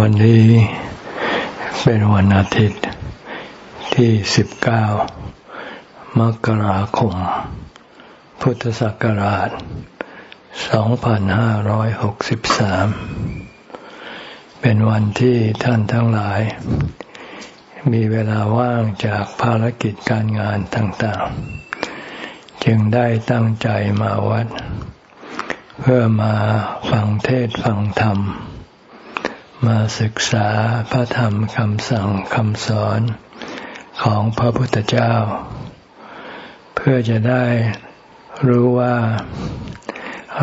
วันนี้เป็นวันอาทิตย์ที่ 19 มกราคม พุทธศักราช 2563 เป็นวันที่ท่านทั้งหลาย มีเวลาว่างจากภารกิจการงานต่างๆ จึงได้ตั้งใจมาวัด เพื่อมาฟังเทศฟังธรรม มาศึกษาพระธรรมคำสั่งคำสอนของพระพุทธเจ้า เพื่อจะได้รู้ว่า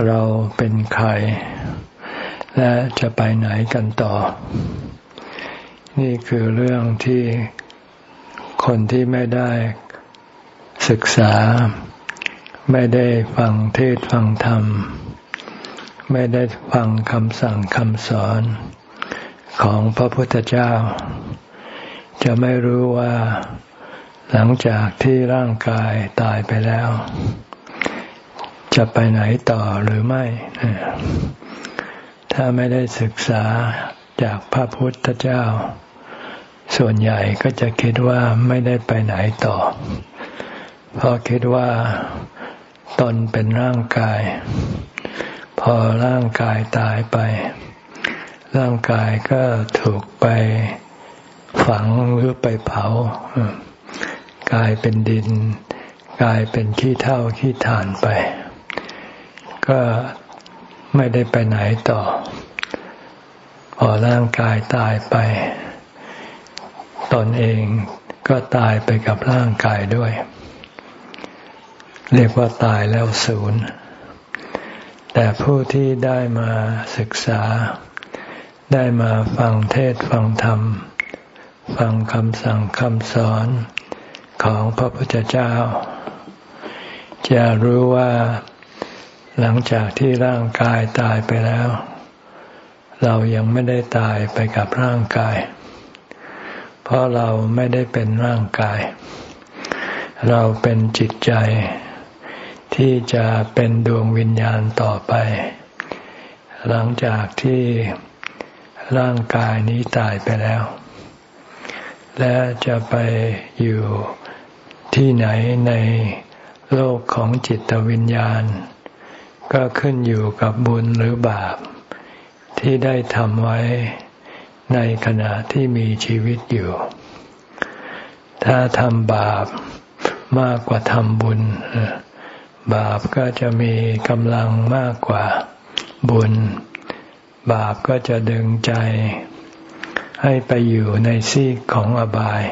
เราเป็นใคร และจะไปไหนกันต่อ นี่คือเรื่องที่คนที่ไม่ได้ศึกษา ไม่ได้ฟังเทศฟังธรรม ไม่ได้ฟังคำสั่งคำสอน ของพระพุทธเจ้า จะไม่รู้ว่าหลังจากที่ร่างกายตายไปแล้ว จะไปไหนต่อหรือไม่ ถ้าไม่ได้ศึกษาจากพระพุทธเจ้า ส่วนใหญ่ก็จะคิดว่าไม่ได้ไปไหนต่อ เพราะคิดว่าตนเป็นร่างกาย พอร่างกายตายไป ร่างกายก็ถูกไปฝังหรือไปเผากลายเป็นดิน กลายเป็นขี้เท่าขี้ฐานไป ก็ไม่ได้ไปไหนต่อ พอร่างกายตายไป ตนเองก็ตายไปกับร่างกายด้วย เรียกว่าตายแล้วศูนย์แต่ผู้ที่ได้มาศึกษา ได้มาฟังเทศฟังธรรม ฟังคำสั่งคำสอนของพระพุทธเจ้า จะรู้ว่าหลังจากที่ร่างกายตายไปแล้ว เรายังไม่ได้ตายไปกับร่างกาย เพราะเราไม่ได้เป็นร่างกาย เราเป็นจิตใจ ที่จะเป็นดวงวิญญาณต่อไป หลังจากที่ ร่างกายนี้ตายไปแล้ว และจะไปอยู่ที่ไหนในโลกของจิตวิญญาณ ก็ขึ้นอยู่กับบุญหรือบาป ที่ได้ทำไว้ในขณะที่มีชีวิตอยู่ ถ้าทำบาปมากกว่าทำบุญ บาปก็จะมีกำลังมากกว่าบุญ บาปก็จะดึงใจ ให้ไปอยู่ในซีกของอบาย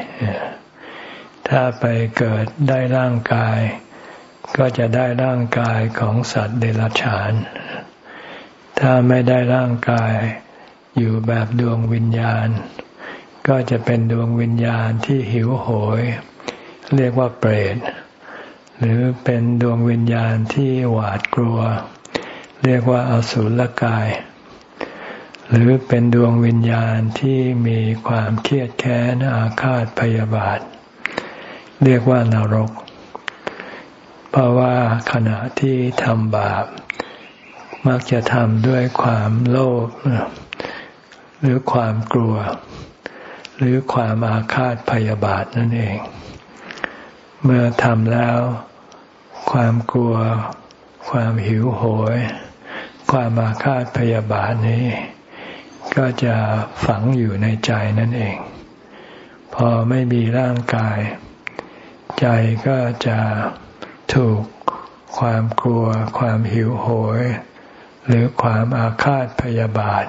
ถ้าไปเกิดได้ร่างกาย ก็จะได้ร่างกายของสัตว์เดรัจฉาน ถ้าไม่ได้ร่างกายอยู่แบบดวงวิญญาณ ก็จะเป็นดวงวิญญาณที่หิวโหย เรียกว่าเปรต หรือเป็นดวงวิญญาณที่หวาดกลัว เรียกว่าอสุรกาย หรือเป็นดวงวิญญาณที่มีความเครียดแค้นอาฆาตพยาบาท เรียกว่านรก เพราะว่าขณะที่ทำบาป มักจะทำด้วยความโลภหรือความกลัว หรือความอาฆาตพยาบาทนั่นเอง เมื่อทำแล้ว ความกลัว ความหิวโหย ความอาฆาตพยาบาทนี้ ก็จะฝังอยู่ในใจนั่นเอง พอไม่มีร่างกาย ใจก็จะถูกความกลัว ความหิวโหย หรือความอาฆาตพยาบาท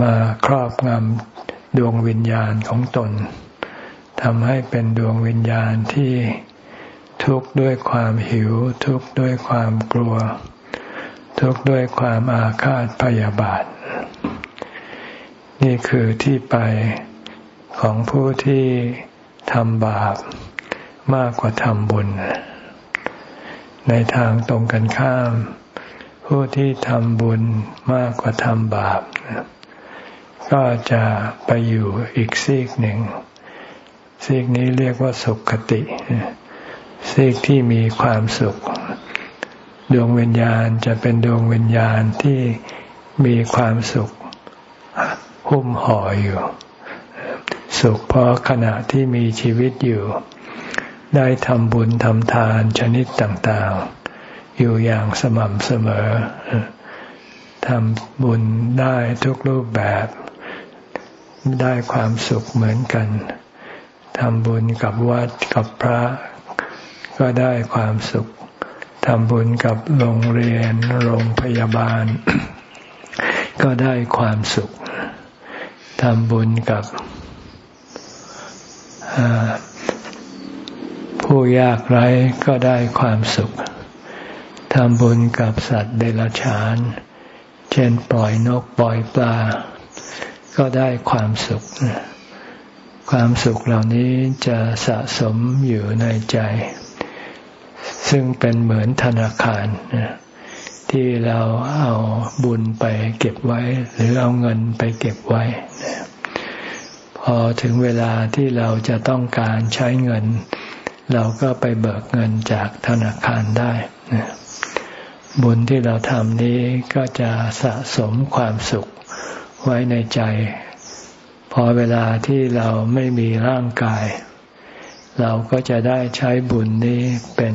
มาครอบงำดวงวิญญาณของตนทำให้เป็นดวงวิญญาณที่ทุกข์ด้วยความหิว ทุกข์ด้วยความกลัว ทุกข์ด้วยความอาฆาตพยาบาท นี่คือที่ไปของผู้ที่ทำบาปมากกว่าทำบุญ ในทางตรงกันข้าม ผู้ที่ทำบุญมากกว่าทำบาป ก็จะไปอยู่อีกซีกหนึ่ง ซีกนี้เรียกว่าสุขคติ ซีกที่มีความสุข ดวงวิญญาณจะเป็นดวงวิญญาณที่มีความสุข หุ้มห่ออยู่ สุขเพราะขณะที่มีชีวิตอยู่ ได้ทำบุญทำทานชนิดต่างๆ อยู่อย่างสม่ำเสมอทำบุญได้ทุกรูปแบบ ได้ความสุขเหมือนกันทำบุญกับวัดกับพระ ก็ได้ความสุขทำบุญกับโรงเรียน โรงพยาบาล ก็ได้ความสุข ทำบุญกับผู้ยากไร้ก็ได้ความสุข ทำบุญกับสัตว์เดรัจฉาน เช่นปล่อยนกปล่อยปลา ก็ได้ความสุข ความสุขเหล่านี้จะสะสมอยู่ในใจ ซึ่งเป็นเหมือนธนาคาร ที่เราเอาบุญไปเก็บไว้ หรือเอาเงินไปเก็บไว้ พอถึงเวลาที่เราจะต้องการใช้เงิน เราก็ไปเบิกเงินจากธนาคารได้ บุญที่เราทำนี้ก็จะสะสมความสุขไว้ในใจ พอเวลาที่เราไม่มีร่างกาย เราก็จะได้ใช้บุญนี้เป็น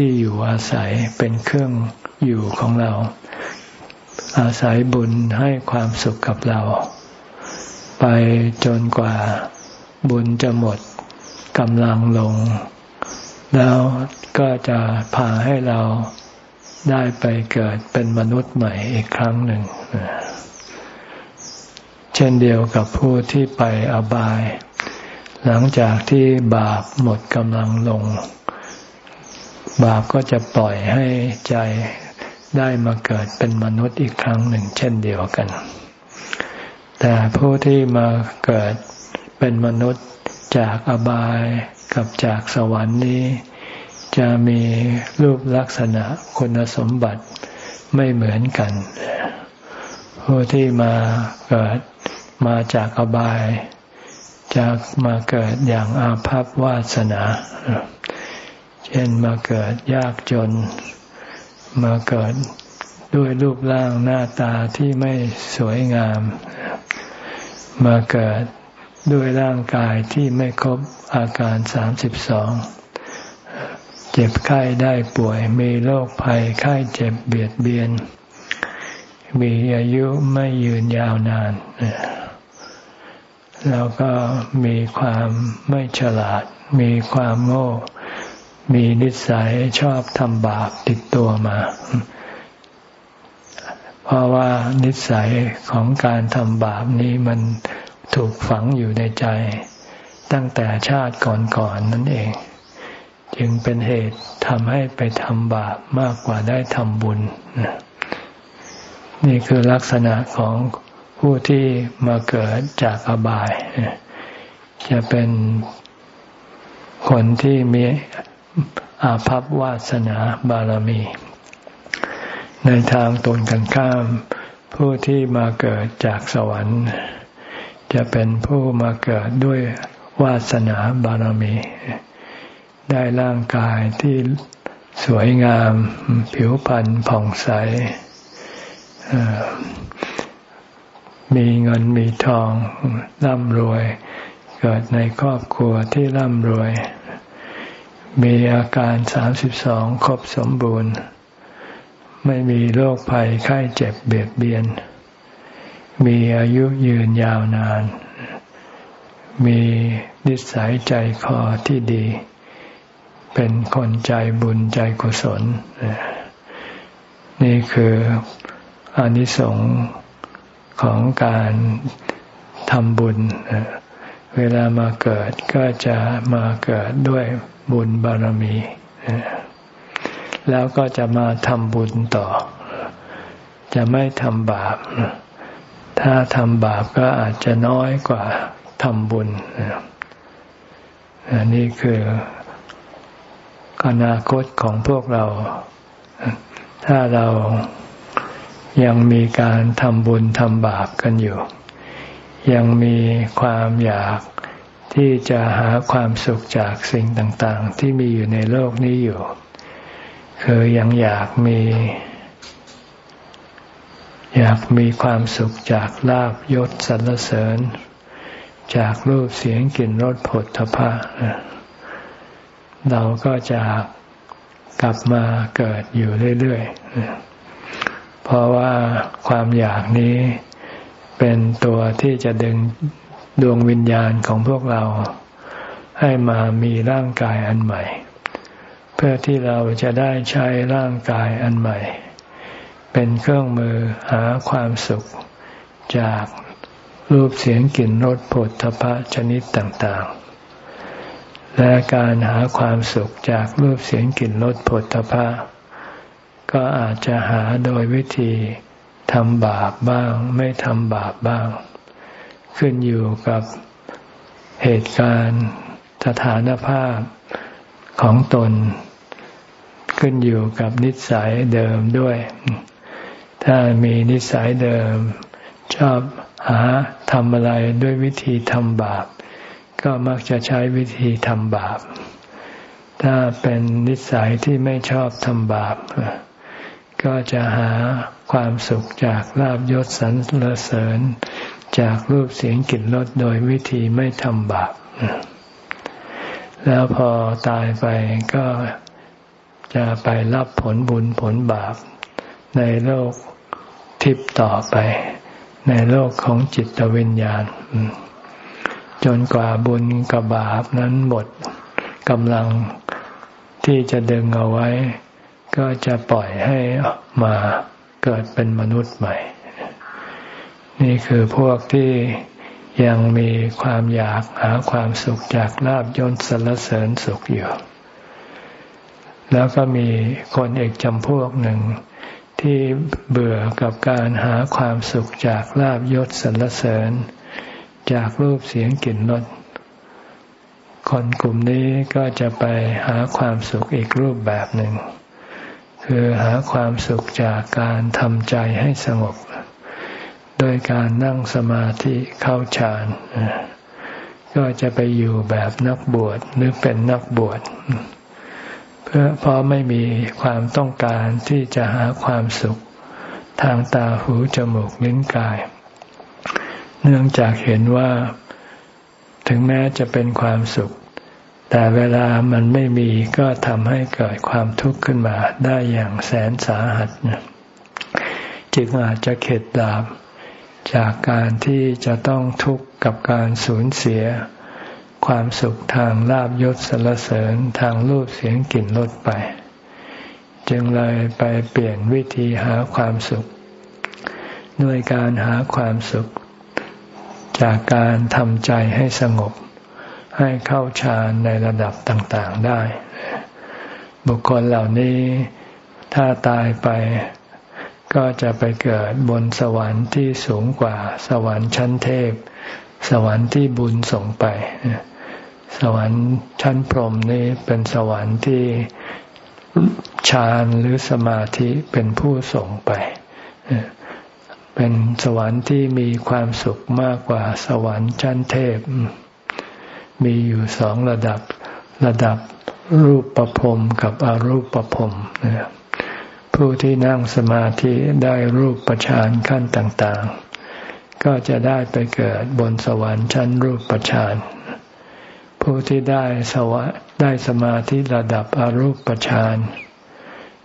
ที่อยู่อาศัยเป็นเครื่องอยู่ของเรา อาศัยบุญให้ความสุขกับเรา ไปจนกว่าบุญจะหมดกำลังลง แล้วก็จะพาให้เราได้ไปเกิดเป็นมนุษย์ใหม่อีกครั้งหนึ่ง เช่นเดียวกับผู้ที่ไปอบาย หลังจากที่บาปหมดกำลังลง บาปก็จะปล่อยให้ใจได้มาเกิดเป็นมนุษย์อีกครั้งหนึ่ง เช่นเดียวกัน แต่ผู้ที่มาเกิดเป็นมนุษย์จากอบายกับจากสวรรค์นี้ จะมีรูปลักษณะคุณสมบัติไม่เหมือนกัน ผู้ที่มาเกิดมาจากอบาย จะมาเกิดอย่างอาภัพวาสนา เช่นมาเกิดยากจน มาเกิดด้วยรูปร่างหน้าตาที่ไม่สวยงาม มาเกิดด้วยร่างกายที่ไม่ครบอาการสามสิบสองเจ็บไข้ได้ป่วยมีโรคภัยไข้เจ็บเบียดเบียน มีอายุไม่ยืนยาวนานแล้วก็มีความไม่ฉลาด มีความโง่ มีนิสัยชอบทำบาปติดตัวมา เพราะว่านิสัยของการทำบาปนี้มันถูกฝังอยู่ในใจ ตั้งแต่ชาติก่อนๆนนั่นเอง จึงเป็นเหตุทำให้ไปทำบาปมากกว่าได้ทำบุญ นี่คือลักษณะของผู้ที่มาเกิดจากอบาย จะเป็นคนที่มี อาภัพวาสนาบารมี ในทางตนกันข้าม ผู้ที่มาเกิดจากสวรรค์ จะเป็นผู้มาเกิดด้วยวาสนาบารมี ได้ร่างกายที่สวยงาม ผิวพรรณผ่องใส มีเงินมีทองร่ำรวย เกิดในครอบครัวที่ร่ำรวย มีอาการสามสิบสองครบสมบูรณ์ ไม่มีโรคภัยไข้เจ็บเบียดเบียน มีอายุยืนยาวนาน มีนิสัยใจคอที่ดี เป็นคนใจบุญใจกุศล นี่คืออนิสงส์ของการทำบุญ เวลามาเกิดก็จะมาเกิดด้วย บุญบารมี แล้วก็จะมาทำบุญต่อ จะไม่ทำบาป ถ้าทำบาปก็อาจจะน้อยกว่าทำบุญอันนี้คืออนาคตของพวกเรา ถ้าเรายังมีการทำบุญทำบาปกันอยู่ ยังมีความอยาก ที่จะหาความสุขจากสิ่งต่างๆ ที่มีอยู่ในโลกนี้อยู่ คือยังอยากมี อยากมีความสุขจากลาบยศสรรเสริญ จากรูปเสียงกลิ่นรสผลทพะเราก็จะกลับมาเกิดอยู่เรื่อยๆเพราะว่าความอยากนี้เป็นตัวที่จะดึง ดวงวิญญาณของพวกเราให้มามีร่างกายอันใหม่ เพื่อที่เราจะได้ใช้ร่างกายอันใหม่ เป็นเครื่องมือหาความสุขจากรูปเสียงกลิ่นรสผลทพะชนิดต่างๆ และการหาความสุขจากรูปเสียงกลิ่นรสผลทพะก็อาจจะหาโดยวิธีทำบาปบ้าง ไม่ทำบาปบ้าง ขึ้นอยู่กับเหตุการณ์สถานภาพของตน ขึ้นอยู่กับนิสัยเดิมด้วย ถ้ามีนิสัยเดิม ชอบหาทำอะไรด้วยวิธีทำบาป ก็มักจะใช้วิธีทำบาป ถ้าเป็นนิสัยที่ไม่ชอบทำบาป ก็จะหาความสุขจากลาบยศสรรเสริญ จากรูปเสียงกลิ่นรสโดยวิธีไม่ทำบาปแล้วพอตายไปก็จะไปรับผลบุญผลบาป ในโลกทิพย์ต่อไป ในโลกของจิตวิญญาณ จนกว่าบุญกับบาปนั้นหมดกำลังที่จะดึงเอาไว้ ก็จะปล่อยให้มาเกิดเป็นมนุษย์ใหม่ นี่คือพวกที่ยังมีความอยากหาความสุขจากลาบยนสรรเสริญสุขอยู่ แล้วก็มีคนอีกจำพวกหนึ่งที่เบื่อกับการหาความสุขจากลาบยศสรรเสริญ จากรูปเสียงกลิ่นรสคนกลุ่มนี้ก็จะไปหาความสุขอีกรูปแบบหนึ่ง คือหาความสุขจากการทำใจให้สงบ โดยการนั่งสมาธิเข้าฌานก็จะไปอยู่แบบนักบวชหรือเป็นนักบวชเพื่อเพราะไม่มีความต้องการที่จะหาความสุขทางตาหูจมูกลิ้นกาย เนื่องจากเห็นว่าถึงแม้จะเป็นความสุข แต่เวลามันไม่มีก็ทำให้เกิดความทุกข์ขึ้นมาได้อย่างแสนสาหัสจึงอาจจะเข็ดดาบ จากการที่จะต้องทุกข์กับการสูญเสีย ความสุขทางลาบยศสรรเสริญทางรูปเสียงกลิ่นรสไป จึงเลยไปเปลี่ยนวิธีหาความสุข ด้วยการหาความสุข จากการทำใจให้สงบ ให้เข้าฌานในระดับต่าง ๆได้ บุคคลเหล่านี้ถ้าตายไป ก็จะไปเกิดบนสวรรค์ที่สูงกว่าสวรรค์ชั้นเทพ สวรรค์ที่บุญส่งไป สวรรค์ชั้นพรหมนี้เป็นสวรรค์ที่ฌานหรือสมาธิเป็นผู้ส่งไป เป็นสวรรค์ที่มีความสุขมากกว่าสวรรค์ชั้นเทพ มีอยู่สองระดับ ระดับรูปประพรมกับอรูปประพรม ผู้ที่นั่งสมาธิได้รูปประชานขั้นต่างๆ ก็จะได้ไปเกิดบนสวรรค์ชั้นรูปประชานผู้ที่ได้สวะได้สมาธิระดับอรูปประชาน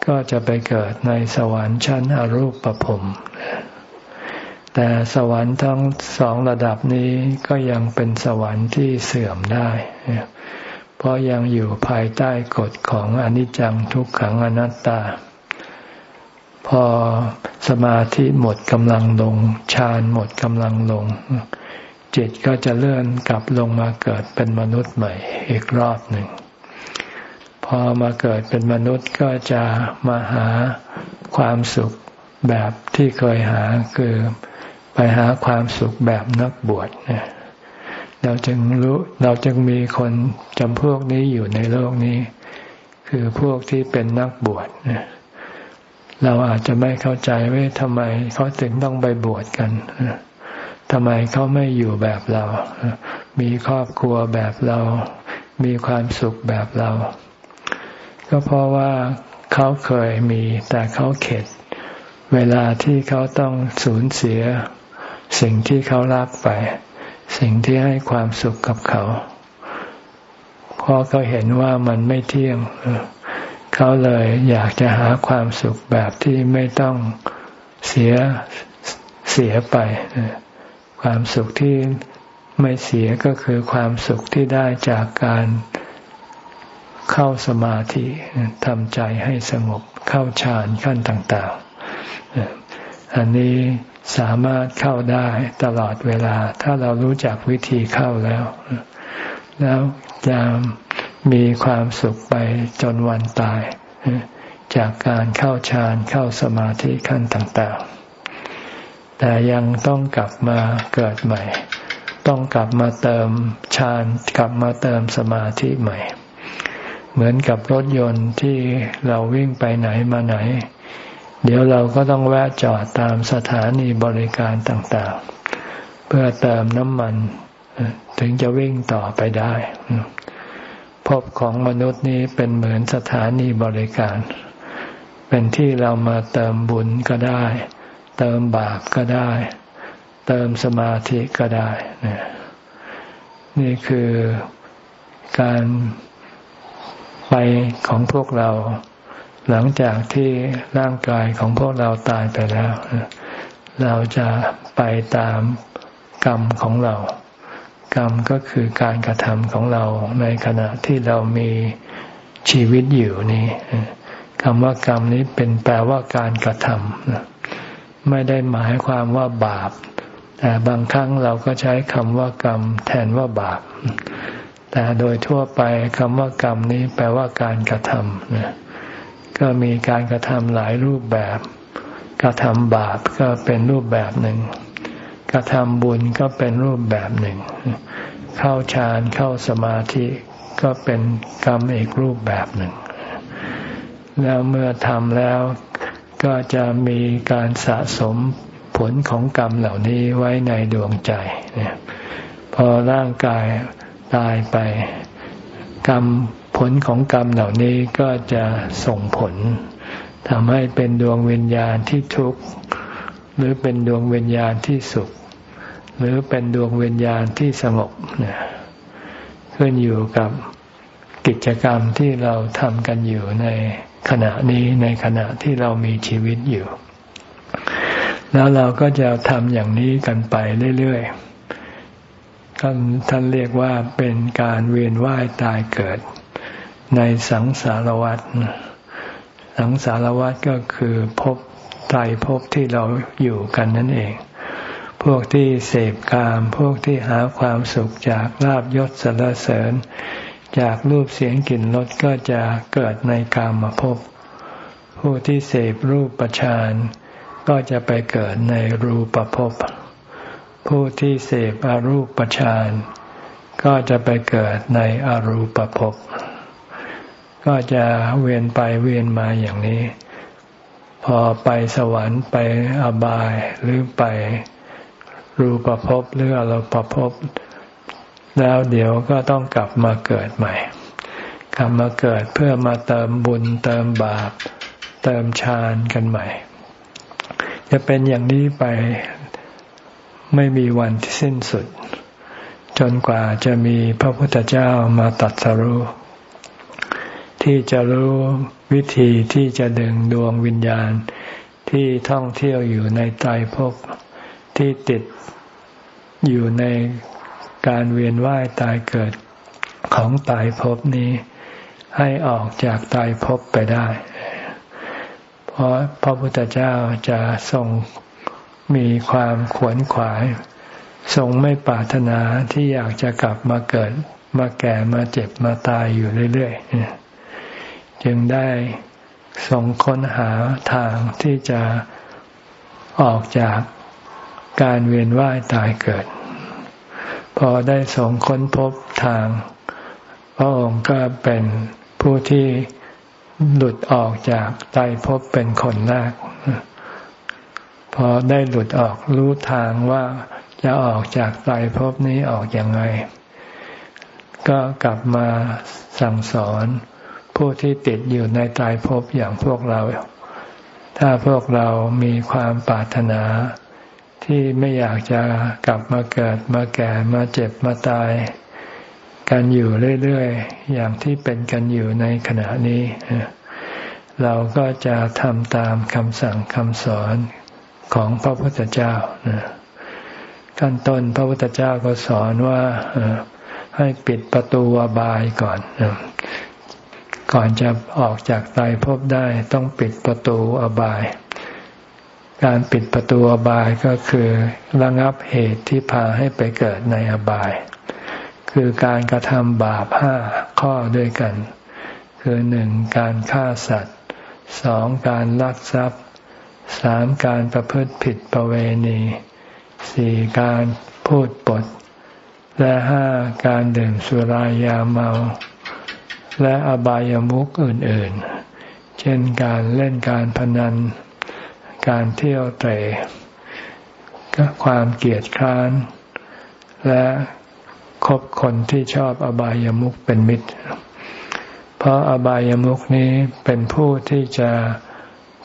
ก็จะไปเกิดในสวรรค์ชั้นอรูปประพรมแต่สวรรค์ทั้งสองระดับนี้ก็ยังเป็นสวรรค์ที่เสื่อมได้ เพราะยังอยู่ภายใต้กฎของอนิจจังทุกขังอนัตตา พอสมาธิหมดกำลังลงฌานหมดกำลังลง จิตก็จะเลื่อนกลับลงมาเกิดเป็นมนุษย์ใหม่อีกรอบหนึ่ง พอมาเกิดเป็นมนุษย์ก็จะมาหาความสุขแบบที่เคยหาคือไปหาความสุขแบบนักบวชเนี่ยเราจึงรู้เราจึงมีคนจำพวกนี้อยู่ในโลกนี้ คือพวกที่เป็นนักบวชเนี่ย เราอาจจะไม่เข้าใจว่าทำไมเขาถึงต้องไปบวชกันทำไมเขาไม่อยู่แบบเรา มีครอบครัวแบบเรา มีความสุขแบบเรา ก็เพราะว่าเขาเคยมี แต่เขาเข็ด เวลาที่เขาต้องสูญเสีย สิ่งที่เขารักไป สิ่งที่ให้ความสุขกับเขา เพราะเขาเห็นว่ามันไม่เที่ยงเขาเลยอยากจะหาความสุขแบบที่ไม่ต้องเสียเสียไป ความสุขที่ไม่เสียก็คือความสุขที่ได้จากการเข้าสมาธิทำใจให้สงบเข้าฌานขั้นต่าง ๆ อันนี้สามารถเข้าได้ตลอดเวลา ถ้าเรารู้จักวิธีเข้าแล้ว แล้วจะ มีความสุขไปจนวันตาย จากการเข้าฌานเข้าสมาธิขั้นต่างๆ แต่ยังต้องกลับมาเกิดใหม่ ต้องกลับมาเติมฌานกลับมาเติมสมาธิใหม่ เหมือนกับรถยนต์ที่เราวิ่งไปไหนมาไหน เดี๋ยวเราก็ต้องแวะจอดตามสถานีบริการต่างๆ เพื่อเติมน้ำมัน ถึงจะวิ่งต่อไปได้ พบของมนุษย์นี้เป็นเหมือนสถานีบริการ เป็นที่เรามาเติมบุญก็ได้ เติมบาปก็ได้ เติมสมาธิก็ได้ นี่คือการไปของพวกเรา หลังจากที่ร่างกายของพวกเราตายไปแล้ว เราจะไปตามกรรมของเรา กรรมก็คือการกระทำของเราในขณะที่เรามีชีวิตอยู่นี่คำว่ากรรมนี้เป็นแปลว่าการกระทำไม่ได้หมายความว่าบาป แต่บางครั้งเราก็ใช้คำว่ากรรม แทนว่าบาป แต่โดยทั่วไปคำว่ากรรมนี้แปลว่าการกระทำนะก็มีการกระทำหลายรูปแบบ กระทำบาปก็เป็นรูปแบบหนึ่ง กระทำบุญก็เป็นรูปแบบหนึ่ง เข้าฌานเข้าสมาธิก็เป็นกรรมอีกรูปแบบหนึ่ง แล้วเมื่อทำแล้วก็จะมีการสะสมผลของกรรมเหล่านี้ไว้ในดวงใจ พอร่างกายตายไป กรรมผลของกรรมเหล่านี้ก็จะส่งผลทำให้เป็นดวงวิญญาณที่ทุกข์หรือเป็นดวงวิญญาณที่สุข หรือเป็นดวงวิญญาณที่สงบเนี่ยขึ้นอยู่กับกิจกรรมที่เราทำกันอยู่ในขณะนี้ในขณะที่เรามีชีวิตอยู่ แล้วเราก็จะทำอย่างนี้กันไปเรื่อยๆท่านท่านเรียกว่าเป็นการเวียนว่ายตายเกิด ในสังสารวัฏสังสารวัฏก็คือภพไตรภพที่เราอยู่กันนั่นเอง พวกที่เสพกาม พวกที่หาความสุขจากลาบยศสรรเสริญ จากรูปเสียงกลิ่นรสก็จะเกิดในกามภพผู้ที่เสพรูปประชานก็จะไปเกิดในรูปภพผู้ที่เสพอรูปฌานก็จะไปเกิดในอรูปภพก็จะเวียนไปเวียนมาอย่างนี้ พอไปสวรรค์ไปอบายหรือไป รูปภพหรืออรูปภพแล้วเดี๋ยวก็ต้องกลับมาเกิดใหม่กลับมาเกิดเพื่อมาเติมบุญเติมบาป เติมฌานกันใหม่ จะเป็นอย่างนี้ไปไม่มีวันที่สิ้นสุด จนกว่าจะมีพระพุทธเจ้ามาตัดสรู้ที่จะรู้วิธีที่จะดึงดวงวิญญาณที่ท่องเที่ยวอยู่ในตายภพ ที่ติดอยู่ในการเวียนว่ายตายเกิดของตายภพนี้ ให้ออกจากตายภพไปได้ เพราะพระพุทธเจ้าจะทรงมีความขวนขวาย ทรงไม่ปรารถนาที่อยากจะกลับมาเกิด มาแก่มาเจ็บมาตายอยู่เรื่อยๆ จึงได้ทรงค้นหาทางที่จะออกจาก การเวียนว่ายตายเกิด พอได้ทรงค้นพบทาง พระองค์ก็เป็นผู้ที่หลุดออกจากตายภพเป็นคนแรก พอได้หลุดออกรู้ทางว่าจะออกจากไตรภพนี้ออกอย่างไร ก็กลับมาสั่งสอนผู้ที่ติดอยู่ในตายภพอย่างพวกเรา ถ้าพวกเรามีความปรารถนา ที่ไม่อยากจะกลับมาเกิดมาแก่มาเจ็บมาตาย กันอยู่เรื่อยๆ อย่างที่เป็นกันอยู่ในขณะนี้ เราก็จะทำตามคำสั่งคำสอนของพระพุทธเจ้าขั้นต้นพระพุทธเจ้าก็สอนว่าให้ปิดประตูอบายก่อน ก่อนจะออกจากตายพบได้ต้องปิดประตูอบาย การปิดประตูอบายก็คือระงับเหตุที่พาให้ไปเกิดในอบาย คือการกระทำบาปห้าข้อด้วยกัน คือหนึ่งการฆ่าสัตว์สองการลักทรัพย์สามการประพฤติผิดประเวณีสี่การพูดปด และห้าการดื่มสุรายาเมา และอบายามุขอื่นๆ เช่นการเล่นการพนัน การเที่ยวเตะความเกลียดคร้าน และคบคนที่ชอบอบายามุขเป็นมิตร เพราะอบายามุขนี้เป็นผู้ที่จะ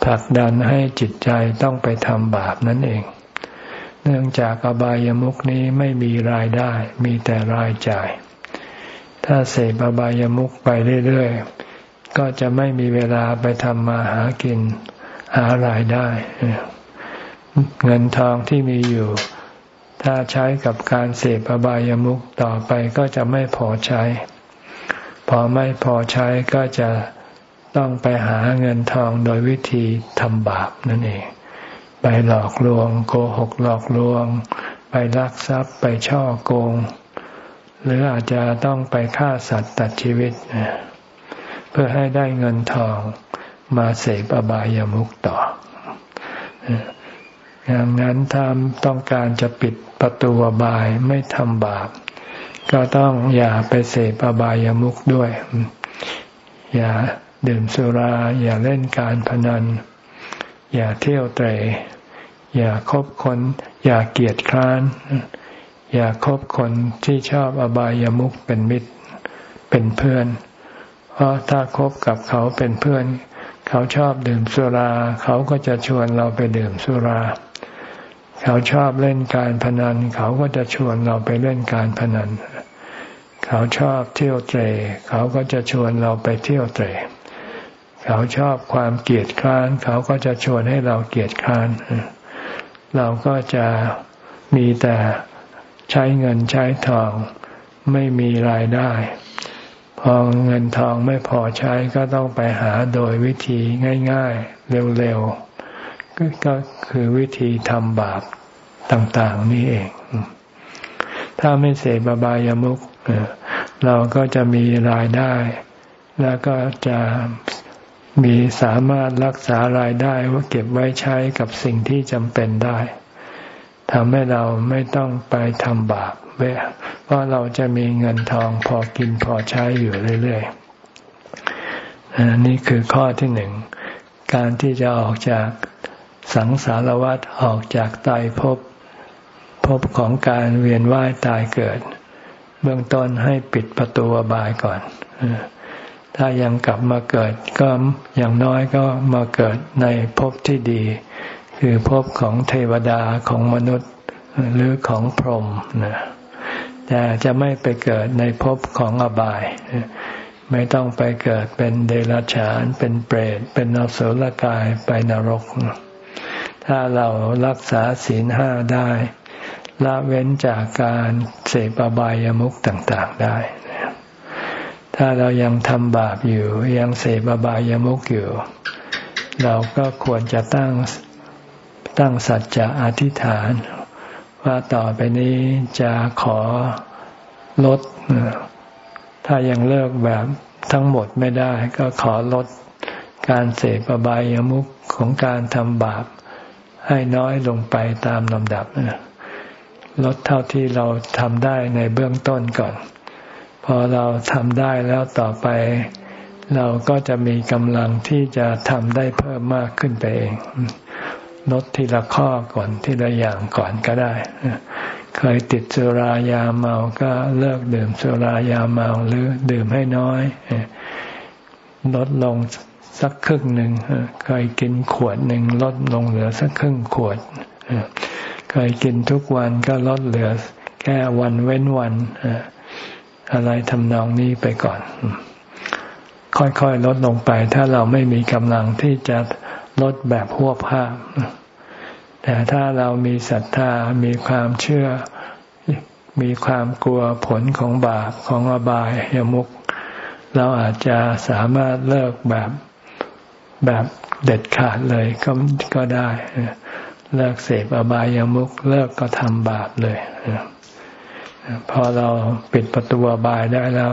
ผลักดันให้จิตใจต้องไปทำบาปนั่นเอง เนื่องจากอบายามุขนี้ไม่มีรายได้ มีแต่รายจ่าย ถ้าเสพอบายามุขไปเรื่อยๆ ก็จะไม่มีเวลาไปทำมาหากิน หารายได้ เงินทองที่มีอยู่ ถ้าใช้กับการเสพอบายามุขต่อไปก็จะไม่พอใช้ พอไม่พอใช้ก็จะต้องไปหาเงินทองโดยวิธีทำบาปนั่นเอง ไปหลอกลวง โกหกหลอกลวง ไปลักทรัพย์ไปช่อโกง หรืออาจจะต้องไปฆ่าสัตว์ตัดชีวิต เพื่อให้ได้เงินทอง มาเสพอบายามุขต่ออย่างนั้นถ้าต้องการจะปิดประตูอบายไม่ทำบาป ก็ต้องอย่าไปเสพอบายามุขด้วย อย่าดื่มสุรา อย่าเล่นการพนัน อย่าเที่ยวเตะอย่าคบคน อย่าเกียดคร้าน อย่าคบคนที่ชอบอบายามุขเป็นมิตรเป็นเพื่อน เพราะถ้าคบกับเขาเป็นเพื่อน เขาชอบดื่มสุรา เขาก็จะชวนเราไปดื่มสุรา เขาชอบเล่นการพนัน เขาก็จะชวนเราไปเล่นการพนัน เขาชอบเที่ยวเตะเขาก็จะชวนเราไปเที่ยวเตะเขาชอบความเกลียดคร้าน เขาก็จะชวนให้เราเกลียดคร้าน เราก็จะมีแต่ใช้เงินใช้ทอง ไม่มีรายได้ พอเงินทองไม่พอใช้ก็ต้องไปหาโดยวิธีง่ายๆ เร็วๆ ก็คือวิธีทำบาปต่างๆนี่เอง ถ้าไม่เสพบายามุขเราก็จะมีรายได้ แล้วก็จะมีสามารถรักษารายได้ว่าเก็บไว้ใช้กับสิ่งที่จำเป็นได้ทำให้เราไม่ต้องไปทำบาป เพราะเราจะมีเงินทองพอกินพอใช้อยู่เรื่อยๆนี่คือข้อที่หนึ่ง การที่จะออกจากสังสารวัฏออกจากตายภพภพของการเวียนว่ายตายเกิด เบื้องต้นให้ปิดประตูบายก่อน ถ้ายังกลับมาเกิดก็อย่างน้อยก็มาเกิดในภพที่ดี คือภพของเทวดาของมนุษย์หรือของพรหมนะ แต่จะไม่ไปเกิดในภพของอบาย ไม่ต้องไปเกิดเป็นเดรัจฉาน เป็นเปรต เป็นนสุลกายไปนรก ถ้าเรารักษาศีลห้าได้ละเว้นจากการเสพอบายามุขต่างๆได้ ถ้าเรายังทำบาปอยู่ ยังเสพอบายามุขอยู่ เราก็ควรจะตั้งตั้งสัจจะอธิษฐาน ว่าต่อไปนี้จะขอลด ถ้ายังเลิกแบบทั้งหมดไม่ได้ ก็ขอลดการเสพอบายามุขของการทำบาปให้น้อยลงไปตามลำดับลดเท่าที่เราทำได้ในเบื้องต้นก่อน พอเราทำได้แล้วต่อไป เราก็จะมีกำลังที่จะทำได้เพิ่มมากขึ้นไปเอง ลดทีละข้อก่อนทีละอย่างก่อนก็ได้เคยติดสุรายาเมาก็เลิกดื่มสุรายาเมาหรือดื่มให้น้อยลดลงสักครึ่งหนึ่งเคยกินขวดหนึ่งลดลงเหลือสักครึ่งขวดเคยกินทุกวันก็ลดเหลือแค่วันเว้นวันอะไรทำนองนี้ไปก่อน ค่อยๆลดลงไป ถ้าเราไม่มีกำลังที่จะ ลดแบบหัวภาพ แต่ถ้าเรามีศรัทธามีความเชื่อ มีความกลัวผลของบาปของอบายยมุก เราอาจจะสามารถเลิกแบบแบบเด็ดขาดเลยก็ก็ได้เลิกเสพอบายามุกเลิกก็ทำบาปเลยพอเราปิดประตูอบายได้แล้ว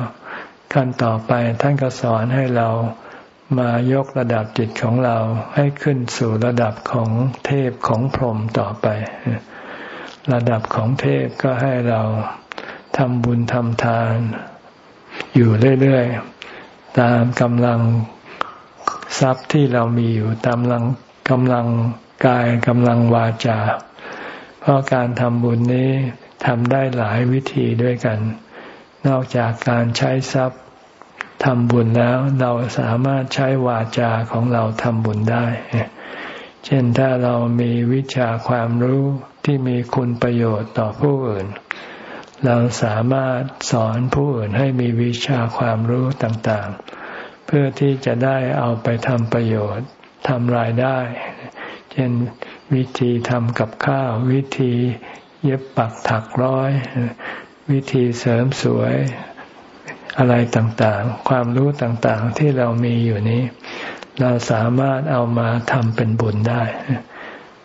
ขั้นต่อไปท่านก็สอนให้เรา มายกระดับจิตของเราให้ขึ้นสู่ระดับของเทพของพรหมต่อไป ระดับของเทพก็ให้เราทำบุญทำทาน อยู่เรื่อยๆ ตามกำลังทรัพย์ที่เรามีอยู่ตามลังกำลังกายกำลังวาจา เพราะการทำบุญนี้ทำได้หลายวิธีด้วยกัน นอกจากการใช้ทรัพย์ ทำบุญแล้วเราสามารถใช้วาจาของเราทำบุญได้ เช่นถ้าเรามีวิชาความรู้ที่มีคุณประโยชน์ต่อผู้อื่น เราสามารถสอนผู้อื่นให้มีวิชาความรู้ต่างๆ เพื่อที่จะได้เอาไปทำประโยชน์ทำรายได้ เช่นวิธีทำกับข้าว วิธีเย็บปักถักร้อย วิธีเสริมสวย อะไรต่างๆ ความรู้ต่างๆ ที่เรามีอยู่นี้ เราสามารถเอามาทำเป็นบุญได้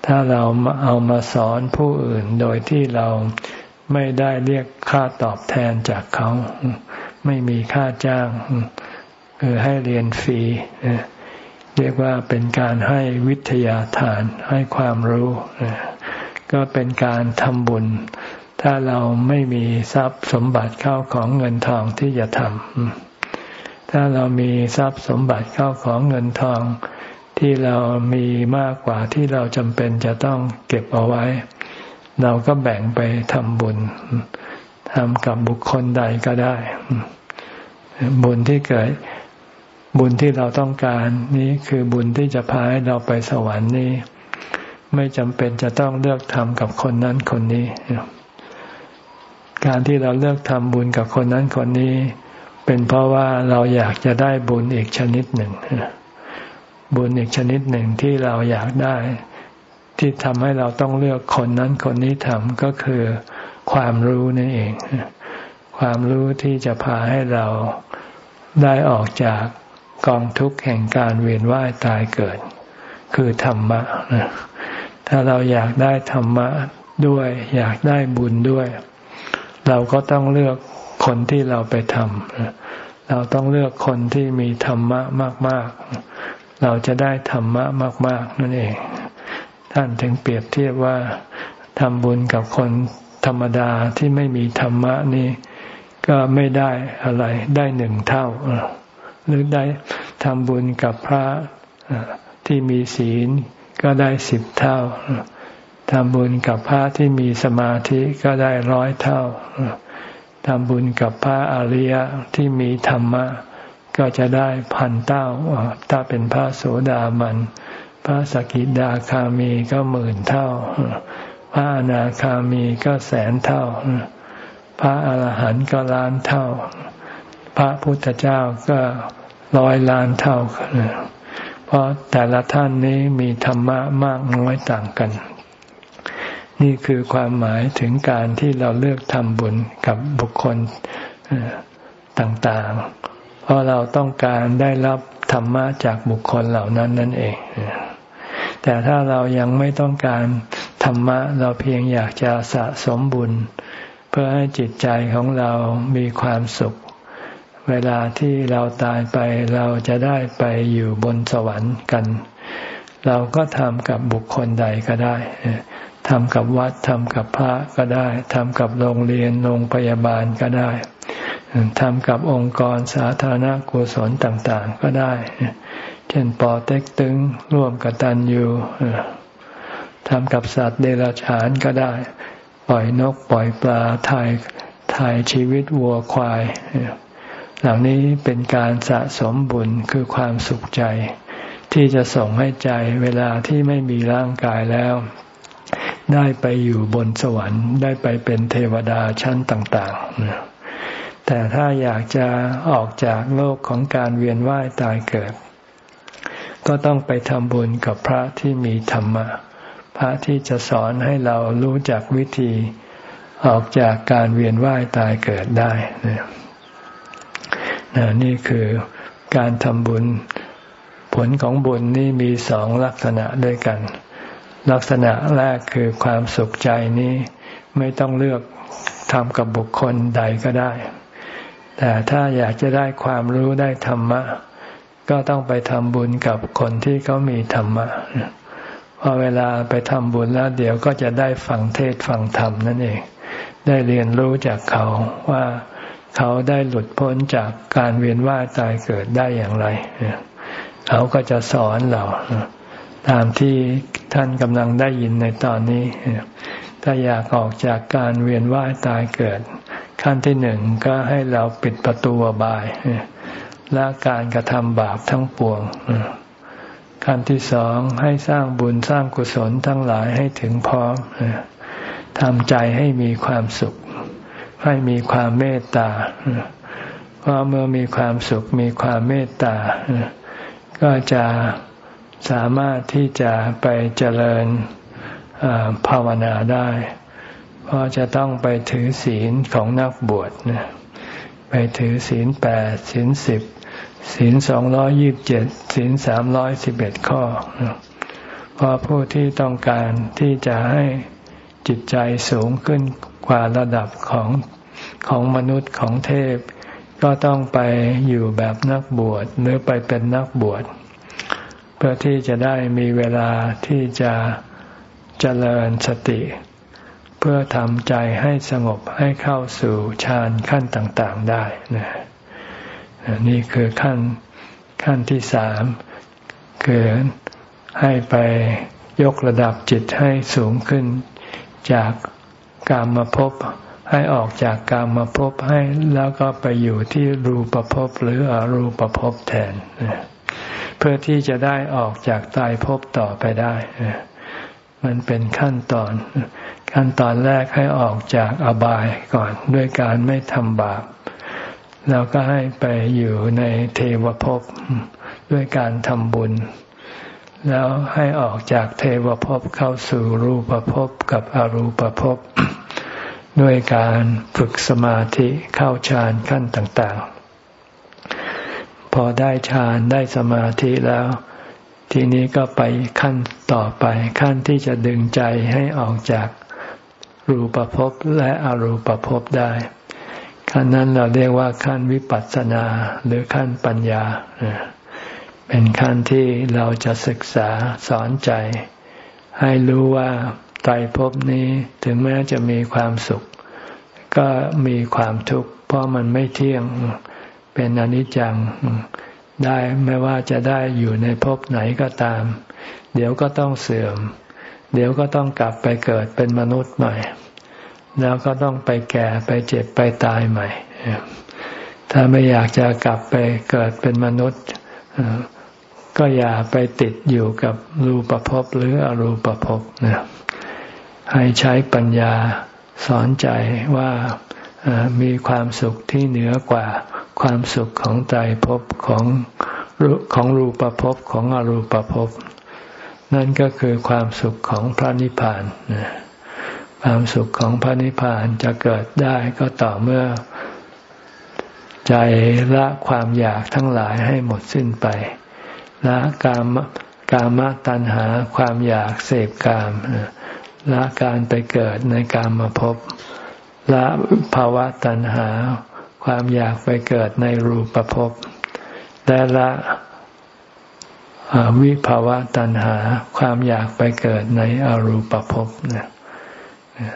ถ้าเราเอามาสอนผู้อื่นโดยที่เราไม่ได้เรียกค่าตอบแทนจากเขา ไม่มีค่าจ้างคือให้เรียนฟรีเรียกว่าเป็นการให้วิทยาทานให้ความรู้ ก็เป็นการทำบุญ ถ้าเราไม่มีทรัพย์สมบัติเข้าของเงินทองที่จะทำถ้าเรามีทรัพย์สมบัติเข้าของเงินทอง ที่เรามีมากกว่าที่เราจำเป็นจะต้องเก็บเอาไว้ เราก็แบ่งไปทำบุญทำกับบุคคลใดก็ได้ บุญที่เกิดบุญที่เราต้องการนี้คือบุญที่จะพาให้เราไปสวรรค์นี้ ไม่จำเป็นจะต้องเลือกทำกับคนนั้นคนนี้ การที่เราเลือกทำบุญกับคนนั้นคนนี้ เป็นเพราะว่าเราอยากจะได้บุญอีกชนิดหนึ่ง บุญอีกชนิดหนึ่งที่เราอยากได้ ที่ทำให้เราต้องเลือกคนนั้นคนนี้ทำก็คือความรู้นั่นเอง ความรู้ที่จะพาให้เราได้ออกจากกองทุกข์แห่งการเวียนว่ายตายเกิด คือธรรมะถ้าเราอยากได้ธรรมะด้วย อยากได้บุญด้วย เราก็ต้องเลือกคนที่เราไปทำเราต้องเลือกคนที่มีธรรมะมาก ๆ เราจะได้ธรรมะมาก ๆ นั่นเอง ท่านถึงเปรียบเทียบว่าทำบุญกับคนธรรมดาที่ไม่มีธรรมะนี่ก็ไม่ได้อะไรได้หนึ่งเท่า หรือได้ทำบุญกับพระที่มีศีลก็ได้สิบเท่า ทำบุญกับพระที่มีสมาธิก็ได้ร้อยเท่าทำบุญกับพระอริยะที่มีธรรมะ ก็จะได้พันเท่าถ้าเป็นพระโสดาบัน พระสกิดาคามีก็หมื่นเท่า พระอนาคามีก็แสนเท่า พระอาหารหันต์ก็ล้านเท่า พระพุทธเจ้าก็ร้อยล้านเท่า เพราะแต่ละท่านนี้มีธรรมะมากน้อยต่างกัน นี่คือความหมายถึงการที่เราเลือกทำบุญกับบุคคลต่างๆ เพราะเราต้องการได้รับธรรมะจากบุคคลเหล่านั้นนั่นเอง แต่ถ้าเรายังไม่ต้องการธรรมะเราเพียงอยากจะสะสมบุญ เพื่อให้จิตใจของเรามีความสุข เวลาที่เราตายไปเราจะได้ไปอยู่บนสวรรค์กัน เราก็ทำกับบุคคลใดก็ได้ ทำกับวัดทำกับพระก็ได้ทำกับโรงเรียนโรงพยาบาลก็ได้ทำกับองค์กรสาธารณกุศลต่างๆก็ได้ เช่นปอเต็กตึงร่วมกับตันยูทำกับสัตว์เดรัจฉานก็ได้ ปล่อยนกปล่อยปลาถ่ายถ่ายชีวิตวัวควาย เหล่านี้เป็นการสะสมบุญคือความสุขใจ ที่จะส่งให้ใจเวลาที่ไม่มีร่างกายแล้ว ได้ไปอยู่บนสวรรค์ ได้ไปเป็นเทวดาชั้นต่างๆ แต่ถ้าอยากจะออกจากโลกของการเวียนว่ายตายเกิด ก็ต้องไปทำบุญกับพระที่มีธรรมะ พระที่จะสอนให้เรารู้จักวิธีออกจากการเวียนว่ายตายเกิดได้นะนี่คือการทำบุญ ผลของบุญนี่มีสองลักษณะด้วยกัน ลักษณะแรกคือความสุขใจนี้ ไม่ต้องเลือกทำกับบุคคลใดก็ได้ แต่ถ้าอยากจะได้ความรู้ได้ธรรมะ ก็ต้องไปทำบุญกับคนที่เขามีธรรมะพอเวลาไปทำบุญแล้วเดี๋ยวก็จะได้ฟังเทศฟังธรรมนั่นเอง ได้เรียนรู้จากเขาว่าเขาได้หลุดพ้นจากการเวียนว่ายตายเกิดได้อย่างไร เขาก็จะสอนเรา ตามที่ท่านกำลังได้ยินในตอนนี้ ถ้าอยากออกจากการเวียนว่ายตายเกิด ขั้นที่หนึ่งก็ให้เราปิดประตูบายละการกระทำบาปทั้งปวงขั้นที่สองให้สร้างบุญสร้างกุศลทั้งหลายให้ถึงพร้อมทำใจให้มีความสุข ให้มีความเมตตาเพราะเมื่อมีความสุขมีความเมตตาก็จะ สามารถที่จะไปเจริญภาวนาได้ เพราะจะต้องไปถือศีลของนักบวชไปถือศีลแปดศีลสิบศีลสองร้อยยิบเจ็ดศีลสามร้อยสิบเอ็ดข้อเพราะผู้ที่ต้องการที่จะให้จิตใจสูงขึ้นกว่าระดับของของมนุษย์ของเทพ ก็ต้องไปอยู่แบบนักบวชหรือไปเป็นนักบวช เพื่อที่จะได้มีเวลาที่จะเจริญสติ เพื่อทำใจให้สงบให้เข้าสู่ฌานขั้นต่างๆได้นะนี่คือขั้นขั้นที่สามคือให้ไปยกระดับจิตให้สูงขึ้นจากกามมาพบให้ออกจากกามมาพบให้แล้วก็ไปอยู่ที่รูปภพหรืออรูปภพแทน เพื่อที่จะได้ออกจากตายภพต่อไปได้ มันเป็นขั้นตอน ขั้นตอนแรกให้ออกจากอบายก่อนด้วยการไม่ทำบาป แล้วก็ให้ไปอยู่ในเทวภพด้วยการทำบุญ แล้วให้ออกจากเทวภพเข้าสู่รูปภพกับอรูปภพด้วยการฝึกสมาธิเข้าฌานขั้นต่าง ๆ พอได้ฌานได้สมาธิแล้ว ทีนี้ก็ไปขั้นต่อไปขั้นที่จะดึงใจให้ออกจากรูปภพและอรูปภพได้ ขั้นนั้นเราเรียกว่าขั้นวิปัสสนาหรือขั้นปัญญา เป็นขั้นที่เราจะศึกษาสอนใจ ให้รู้ว่าไตรภพนี้ถึงแม้จะมีความสุข ก็มีความทุกข์เพราะมันไม่เที่ยง เป็นอนิจจังได้ไม่ว่าจะได้อยู่ในภพไหนก็ตาม เดี๋ยวก็ต้องเสื่อม เดี๋ยวก็ต้องกลับไปเกิดเป็นมนุษย์ใหม่ แล้วก็ต้องไปแก่ไปเจ็บไปตายใหม่ ถ้าไม่อยากจะกลับไปเกิดเป็นมนุษย์ก็อย่าไปติดอยู่กับรูปภพหรืออรูปภพนะให้ใช้ปัญญาสอนใจว่ามีความสุขที่เหนือกว่า ความสุขของใจภพของของรูปภพของอรูปภพนั่นก็คือความสุขของพระนิพพานความสุขของพระนิพพานจะเกิดได้ก็ต่อเมื่อ ใจละความอยากทั้งหลายให้หมดสิ้นไป ละกามกามตัณหาความอยากเสพกามละการไปเกิดในกามมาพบละภาวะตัณหา ความอยากไปเกิดในรูปภพและละวิภาวะตัณหา ความอยากไปเกิดในอรูปภพนะ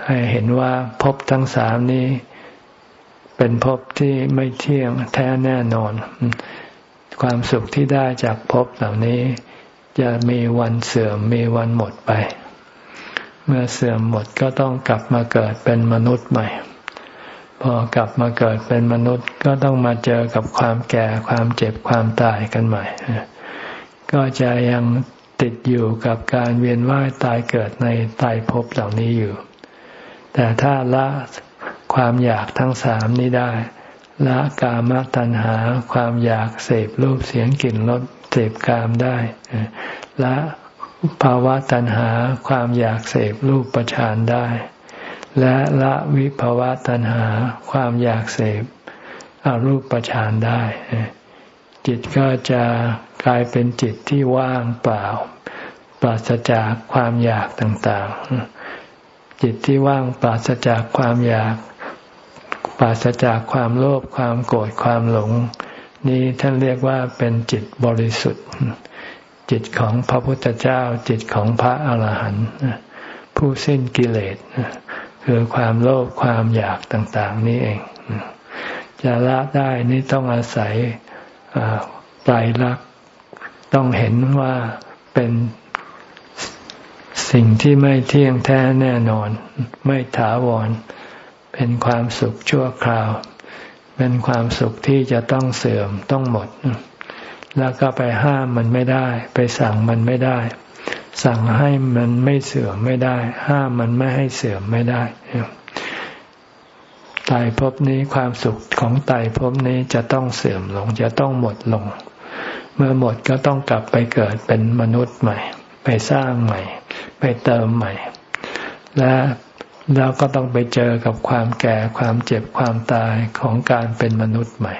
ให้เห็นว่าภพทั้งสามนี้ เป็นภพที่ไม่เที่ยงแท้แน่นอน ความสุขที่ได้จากภพเหล่านี้ จะมีวันเสื่อมมีวันหมดไป เมื่อเสื่อมหมดก็ต้องกลับมาเกิดเป็นมนุษย์ใหม่ พอกลับมาเกิดเป็นมนุษย์ก็ต้องมาเจอกับความแก่ความเจ็บความตายกันใหม่ ก็จะยังติดอยู่กับการเวียนว่ายตายเกิดในตายภพเหล่านี้อยู่ แต่ถ้าละความอยากทั้งสามนี้ได้ ละกามตัณหาความอยากเสพรูปเสียงกลิ่นรสเสพกามได้ ละภาวะตัณหาความอยากเสพรูปประชานได้ และละวิภาวะตัณหาความอยากเสพอรูปประชานได้ จิตก็จะกลายเป็นจิตที่ว่างเปล่า ปราศจากความอยากต่างๆ จิตที่ว่างปราศจากความอยาก ปราศจากความโลภความโกรธความหลง นี้ท่านเรียกว่าเป็นจิตบริสุทธิ์ จิตของพระพุทธเจ้าจิตของพระอาหารหันต์ผู้สิ้นกิเลส คือความโลภความอยากต่างๆ นี่เอง จะละได้นี่ต้องอาศัยไตรลักษณ์ต้องเห็นว่าเป็นสิ่งที่ไม่เที่ยงแท้แน่นอน ไม่ถาวร เป็นความสุขชั่วคราว เป็นความสุขที่จะต้องเสื่อมต้องหมด แล้วก็ไปห้ามมันไม่ได้ ไปสั่งมันไม่ได้ สั่งให้มันไม่เสื่อมไม่ได้ ห้ามมันไม่ให้เสื่อมไม่ได้ตายภพนี้ความสุขของตายภพนี้จะต้องเสื่อมลง จะต้องหมดลง เมื่อหมดก็ต้องกลับไปเกิดเป็นมนุษย์ใหม่ ไปสร้างใหม่ ไปเติมใหม่ และแล้วก็ต้องไปเจอกับความแก่ความเจ็บความตายของการเป็นมนุษย์ใหม่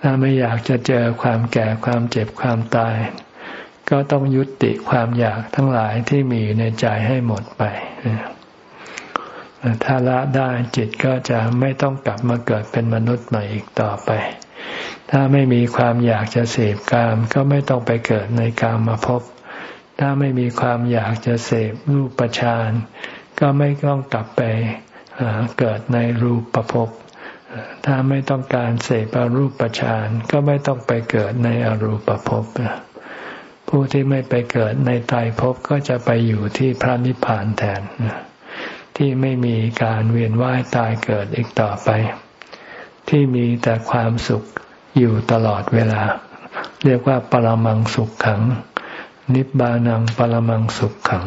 ถ้าไม่อยากจะเจอความแก่ความเจ็บความตาย ก็ต้องยุติความอยากทั้งหลายที่มีในใจให้หมดไป ถ้าละได้จิตก็จะไม่ต้องกลับมาเกิดเป็นมนุษย์ใหม่อีกต่อไป ถ้าไม่มีความอยากจะเสพกาม ก็ไม่ต้องไปเกิดในกามมาพบ ถ้าไม่มีความอยากจะเสพรูปประชานก็ไม่ต้องกลับไปเกิดในรูปประพบถ้าไม่ต้องการเสพอรูปฌานก็ไม่ต้องไปเกิดในอรูปภพ ผู้ที่ไม่ไปเกิดในตายภพก็จะไปอยู่ที่พระนิพพานแทนที่ไม่มีการเวียนว่ายตายเกิดอีกต่อไป ที่มีแต่ความสุขอยู่ตลอดเวลา เรียกว่าปรมังสุขขัง นิบานังปรมังสุขขัง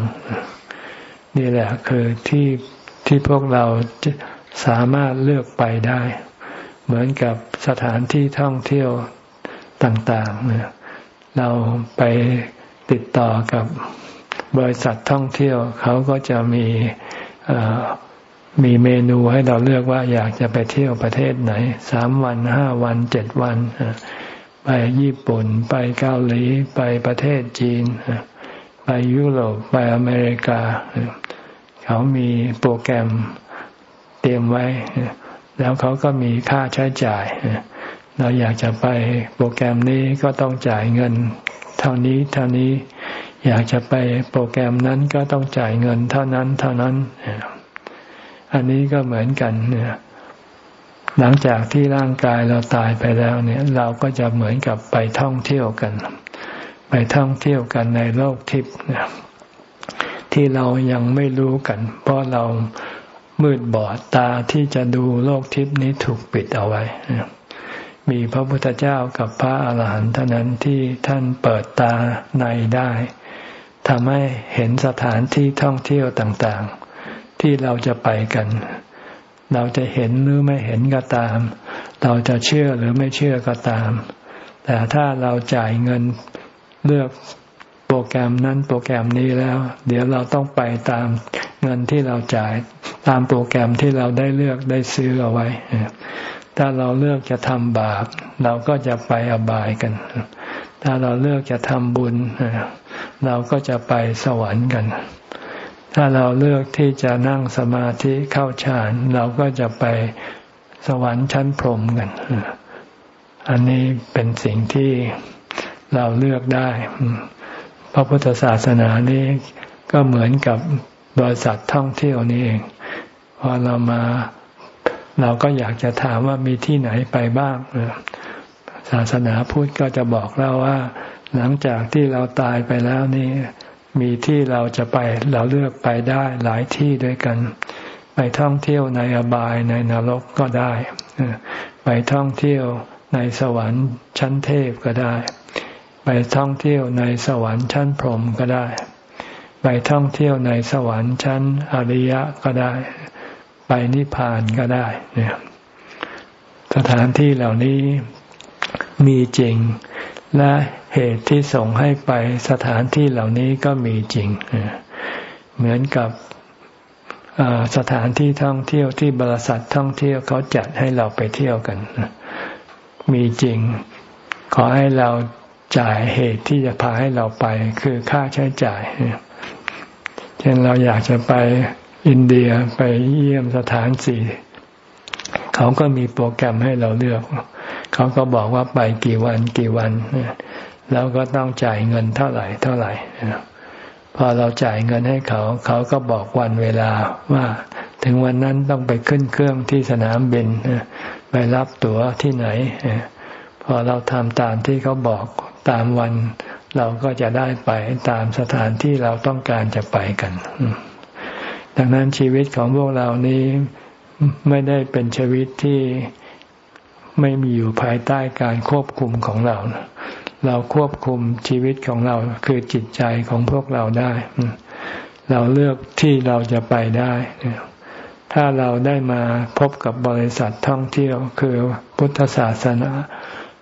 นี่แหละคือที่ที่พวกเราสามารถเลือกไปได้ เหมือนกับสถานที่ท่องเที่ยวต่างๆเนี่ย เราไปติดต่อกับบริษัทท่องเที่ยว เขาก็จะมีมีเมนูให้เราเลือกว่าอยากจะไปเที่ยวประเทศไหนสามวันห้าวันเจ็ดวัน ไปญี่ปุ่น ไปเกาหลี ไปประเทศจีน ไปยุโรปไปอเมริกา เขามีโปรแกรมเตรียมไว้ แล้วเขาก็มีค่าใช้จ่าย เราอยากจะไปโปรแกรมนี้ก็ต้องจ่ายเงิน เท่านี้เท่านี้ อยากจะไปโปรแกรมนั้นก็ต้องจ่ายเงินเท่านั้นเท่านั้น อันนี้ก็เหมือนกันเนี่ยหลังจากที่ร่างกายเราตายไปแล้วเนี่ย เราก็จะเหมือนกับไปท่องเที่ยวกัน ไปท่องเที่ยวกันในโลกทิพย์ที่เรายังไม่รู้กัน เพราะเรามืดบอดตาที่จะดูโลกทิพย์นี้ถูกปิดเอาไว้ มีพระพุทธเจ้ากับพระอาหารหันต์เท่านั้นที่ท่านเปิดตาในได้ทำให้เห็นสถานที่ท่องเที่ยวต่างๆ ที่เราจะไปกัน เราจะเห็นหรือไม่เห็นก็ตาม เราจะเชื่อหรือไม่เชื่อก็ตาม แต่ถ้าเราจ่ายเงินเลือกโปรแกรมนั้นโปรแกรมนี้แล้ว เดี๋ยวเราต้องไปตามเงินที่เราจ่ายตามโปรแกรมที่เราได้เลือกได้ซื้อเอาไว้ ถ้าเราเลือกจะทำบาป เราก็จะไปอบายกัน ถ้าเราเลือกจะทำบุญ เราก็จะไปสวรรค์กัน ถ้าเราเลือกที่จะนั่งสมาธิเข้าฌาน เราก็จะไปสวรรค์ชั้นพรหมกัน อันนี้เป็นสิ่งที่เราเลือกได้ พระพุทธศาสนานี้ก็เหมือนกับบริษัทท่องเที่ยวนี่เอง พอเรามา เราก็อยากจะถามว่ามีที่ไหนไปบ้างศาสนาพุทธก็จะบอกเราว่า หลังจากที่เราตายไปแล้วนี่มีที่เราจะไปเราเลือกไปได้หลายที่ด้วยกัน ไปท่องเที่ยวในอบายในนรกก็ได้ ไปท่องเที่ยวในสวรรค์ชั้นเทพก็ได้ ไปท่องเที่ยวในสวรรค์ชั้นพรหมก็ได้ ไปท่องเที่ยวในสวรรค์ชั้นอริยะก็ได้ ไปนิพพานก็ได้เนี่ยสถานที่เหล่านี้มีจริง และเหตุที่ส่งให้ไปสถานที่เหล่านี้ก็มีจริง เหมือนกับสถานที่ท่องเที่ยวที่บริษัทท่องเที่ยวเขาจัดให้เราไปเที่ยวกัน มีจริง ขอให้เราจ่ายเหตุที่จะพาให้เราไป คือค่าใช้จ่ายเช่นเราอยากจะไป อินเดียไปเยี่ยมสถานสี่เขาก็มีโปรแกรมให้เราเลือก เขาก็บอกว่าไปกี่วันกี่วัน แล้วก็ต้องจ่ายเงินเท่าไหร่เท่าไหร่พอเราจ่ายเงินให้เขา เขาก็บอกวันเวลาว่าถึงวันนั้นต้องไปขึ้นเครื่องที่สนามบินไปรับตั๋วที่ไหนพอเราทำตามที่เขาบอกตามวัน เราก็จะได้ไปตามสถานที่เราต้องการจะไปกัน ดังนั้นชีวิตของพวกเรานี้ไม่ได้เป็นชีวิตที่ไม่มีอยู่ภายใต้การควบคุมของเรา เราควบคุมชีวิตของเราคือจิตใจของพวกเราได้ เราเลือกที่เราจะไปได้ ถ้าเราได้มาพบกับบริษัทท่องเที่ยวคือพุทธศาสนา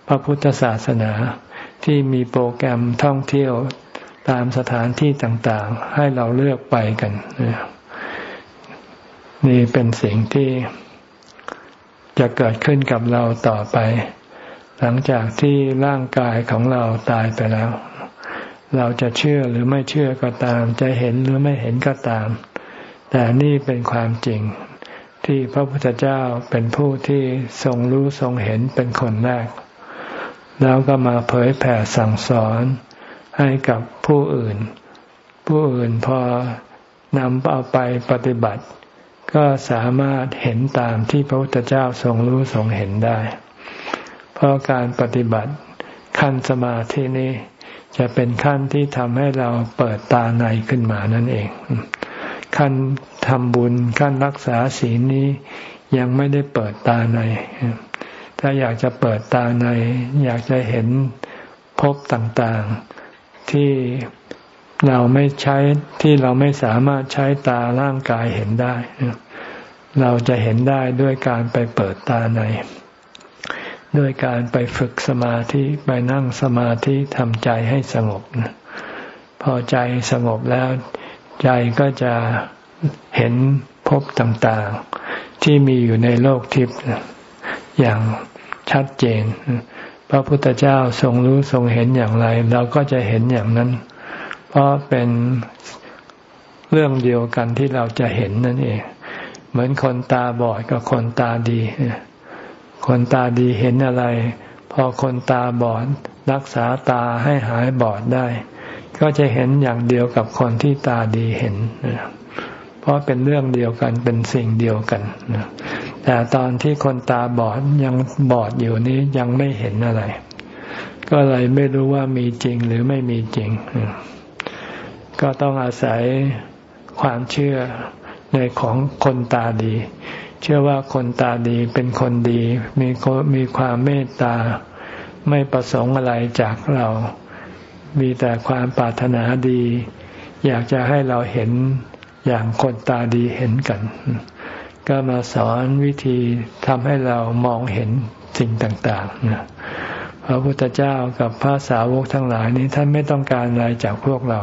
พระพุทธศาสนาที่มีโปรแกรมท่องเที่ยวตามสถานที่ต่างๆ ให้เราเลือกไปกันนี่ นี่เป็นสิ่งที่จะเกิดขึ้นกับเราต่อไป หลังจากที่ร่างกายของเราตายไปแล้ว เราจะเชื่อหรือไม่เชื่อก็ตาม จะเห็นหรือไม่เห็นก็ตาม แต่นี่เป็นความจริง ที่พระพุทธเจ้าเป็นผู้ที่ทรงรู้ทรงเห็นเป็นคนแรก แล้วก็มาเผยแผ่สั่งสอนให้กับผู้อื่น ผู้อื่นพอนำเอาไปปฏิบัติ ก็สามารถเห็นตามที่พระพุทธเจ้าทรงรู้ทรงเห็นได้ เพราะการปฏิบัติขั้นสมาธินี้ จะเป็นขั้นที่ทำให้เราเปิดตาในขึ้นมานั่นเอง ขั้นทำบุญขั้นรักษาศีลนี้ยังไม่ได้เปิดตาใน ถ้าอยากจะเปิดตาใน อยากจะเห็นพบต่างๆ ที่ เราไม่ใช้ที่เราไม่สามารถใช้ตาร่างกายเห็นได้ เราจะเห็นได้ด้วยการไปเปิดตาใน ด้วยการไปฝึกสมาธิไปนั่งสมาธิทำใจให้สงบ พอใจสงบแล้ว ใจก็จะเห็นพบต่างๆ ที่มีอยู่ในโลกทิพย์อย่างชัดเจน พระพุทธเจ้าทรงรู้ทรงเห็นอย่างไร เราก็จะเห็นอย่างนั้น เพราะเป็นเรื่องเดียวกันที่เราจะเห็นนั่นเอง เหมือนคนตาบอดกับคนตาดี คนตาดีเห็นอะไร พอคนตาบอดรักษาตาให้หายบอดได้ ก็จะเห็นอย่างเดียวกับคนที่ตาดีเห็น เพราะเป็นเรื่องเดียวกันเป็นสิ่งเดียวกัน แต่ตอนที่คนตาบอดยังบอดอยู่นี้ยังไม่เห็นอะไร ก็เลยไม่รู้ว่ามีจริงหรือไม่มีจริง ก็ต้องอาศัยความเชื่อในของคนตาดี เชื่อว่าคนตาดีเป็นคนดี มีมีความเมตตา ไม่ประสงค์อะไรจากเรา มีแต่ความปรารถนาดี อยากจะให้เราเห็นอย่างคนตาดีเห็นกัน ก็มาสอนวิธีทำให้เรามองเห็นสิ่งต่างๆนะพระพุทธเจ้ากับพระสาวกทั้งหลายนี้ท่านไม่ต้องการอะไรจากพวกเรา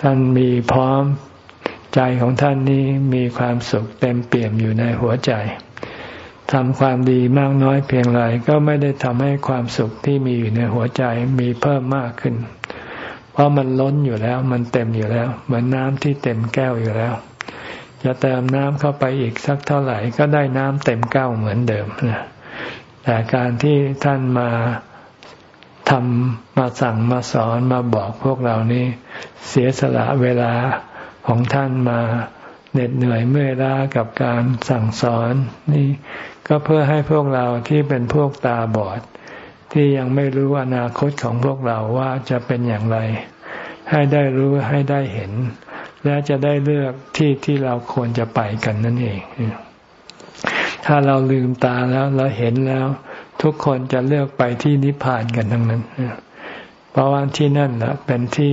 ท่านมีพร้อมใจของท่านนี้มีความสุขเต็มเปี่ยมอยู่ในหัวใจทำความดีมากน้อยเพียงไรก็ไม่ได้ทำให้ความสุขที่มีอยู่ในหัวใจมีเพิ่มมากขึ้น เพราะมันล้นอยู่แล้ว มันเต็มอยู่แล้ว เหมือนน้ำที่เต็มแก้วอยู่แล้วจะเติมน้ำเข้าไปอีกสักเท่าไหร่ก็ได้น้ำเต็มแก้วเหมือนเดิมนะแต่การที่ท่านมา ทำมาสั่งมาสอนมาบอกพวกเรานี้ เสียสละเวลาของท่านมาเหน็ดเหนื่อยเมื่อยล้ากับการสั่งสอนนี่ ก็เพื่อให้พวกเราที่เป็นพวกตาบอด ที่ยังไม่รู้อนาคตของพวกเราว่าจะเป็นอย่างไร ให้ได้รู้ให้ได้เห็น และจะได้เลือกที่ที่เราควรจะไปกันนั่นเอง ถ้าเราลืมตาแล้วเราเห็นแล้ว ทุกคนจะเลือกไปที่นิพพานกันทั้งนั้น เพราะว่าที่นั่นแหละเป็นที่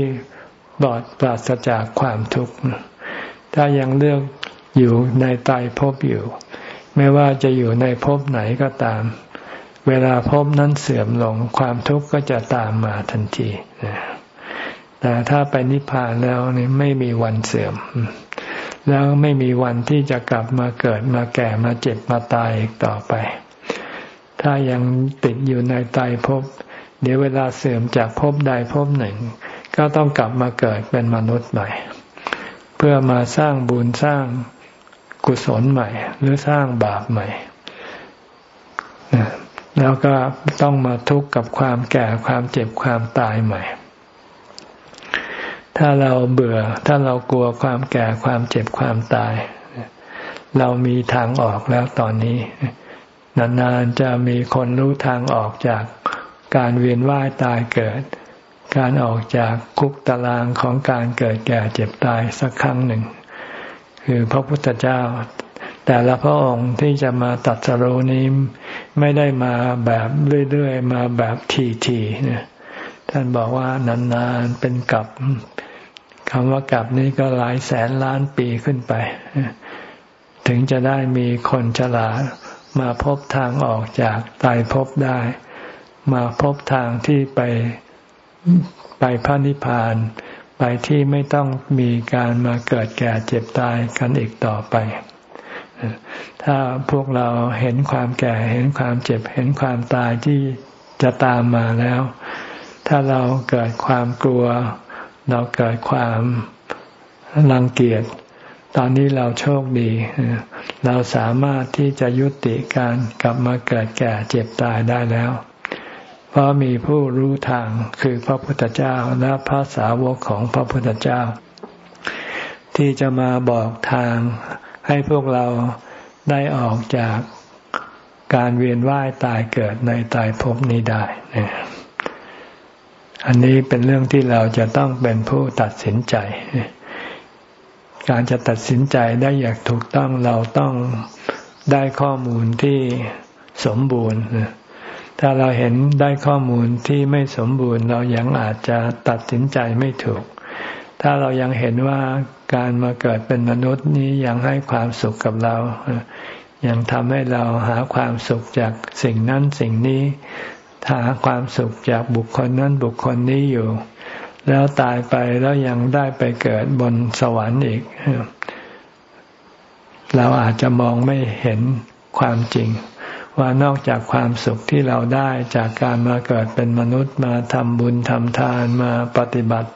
บอดปราศจากความทุกข์ถ้ายังเลือกอยู่ในตายภพอยู่ ไม่ว่าจะอยู่ในภพไหนก็ตาม เวลาภพนั้นเสื่อมลงความทุกข์ก็จะตามมาทันทีแต่ถ้าไปนิพพานแล้วนี่ไม่มีวันเสื่อม แล้วไม่มีวันที่จะกลับมาเกิดมาแก่มาเจ็บมาตายอีกต่อไป ถ้ายังติดอยู่ในตายภพเดี๋ยวเวลาเสื่อมจากภพใดภพหนึ่ง ก็ต้องกลับมาเกิดเป็นมนุษย์ใหม่ เพื่อมาสร้างบุญสร้างกุศลใหม่ หรือสร้างบาปใหม่แล้วก็ต้องมาทุกข์กับความแก่ความเจ็บความตายใหม่ ถ้าเราเบื่อ ถ้าเรากลัวความแก่ความเจ็บความตาย เรามีทางออกแล้วตอนนี้ นานๆจะมีคนรู้ทางออกจากการเวียนว่ายตายเกิด การออกจากคุกตารางของการเกิดแก่เจ็บตายสักครั้งหนึ่ง คือพระพุทธเจ้า แต่ละพระองค์ที่จะมาตัดสรุนี้ไม่ได้มาแบบเรื่อยๆ มาแบบทีๆเนี่ยท่านบอกว่านานๆเป็นกับคำว่ากับนี้ก็หลายแสนล้านปีขึ้นไป ถึงจะได้มีคนฉลาด มาพบทางออกจากตายพบได้ มาพบทางที่ไปไปพระนิพพาน ไปที่ไม่ต้องมีการมาเกิดแก่เจ็บตายกันอีกต่อไป ถ้าพวกเราเห็นความแก่เห็นความเจ็บเห็นความตายที่จะตามมาแล้ว ถ้าเราเกิดความกลัว เราเกิดความรังเกียจ ตอนนี้เราโชคดี เราสามารถที่จะยุติการกลับมาเกิดแก่เจ็บตายได้แล้ว เพราะมีผู้รู้ทางคือพระพุทธเจ้าและพระสาวกของพระพุทธเจ้า ที่จะมาบอกทางให้พวกเราได้ออกจากการเวียนว่ายตายเกิดในตายภพนี้ได้ อันนี้เป็นเรื่องที่เราจะต้องเป็นผู้ตัดสินใจ การจะตัดสินใจได้อย่างถูกต้องเราต้องได้ข้อมูลที่สมบูรณ์ ถ้าเราเห็นได้ข้อมูลที่ไม่สมบูรณ์ เรายังอาจจะตัดสินใจไม่ถูก ถ้าเรายังเห็นว่าการมาเกิดเป็นมนุษย์นี้ยังให้ความสุขกับเรา ยังทำให้เราหาความสุขจากสิ่งนั้นสิ่งนี้หาความสุขจากบุคคลนั้นบุคคลนี้อยู่ แล้วตายไปแล้วยังได้ไปเกิดบนสวรรค์อีก เราอาจจะมองไม่เห็นความจริง ว่านอกจากความสุขที่เราได้จากการมาเกิดเป็นมนุษย์มาทำบุญทำทานมาปฏิบัติ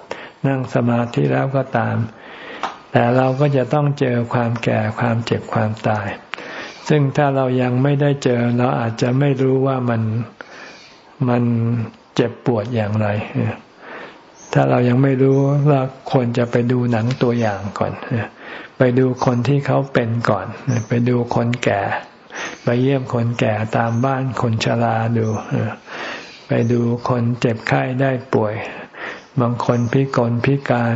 นั่งสมาธิแล้วก็ตาม แต่เราก็จะต้องเจอความแก่ความเจ็บความตาย ซึ่งถ้าเรายังไม่ได้เจอ เราอาจจะไม่รู้ว่ามันมันเจ็บปวดอย่างไร ถ้าเรายังไม่รู้เราควรจะไปดูหนังตัวอย่างก่อน ไปดูคนที่เขาเป็นก่อน ไปดูคนแก่ ไปเยี่ยมคนแก่ตามบ้านคนชราดู ไปดูคนเจ็บไข้ได้ป่วย บางคนพิกลพิการ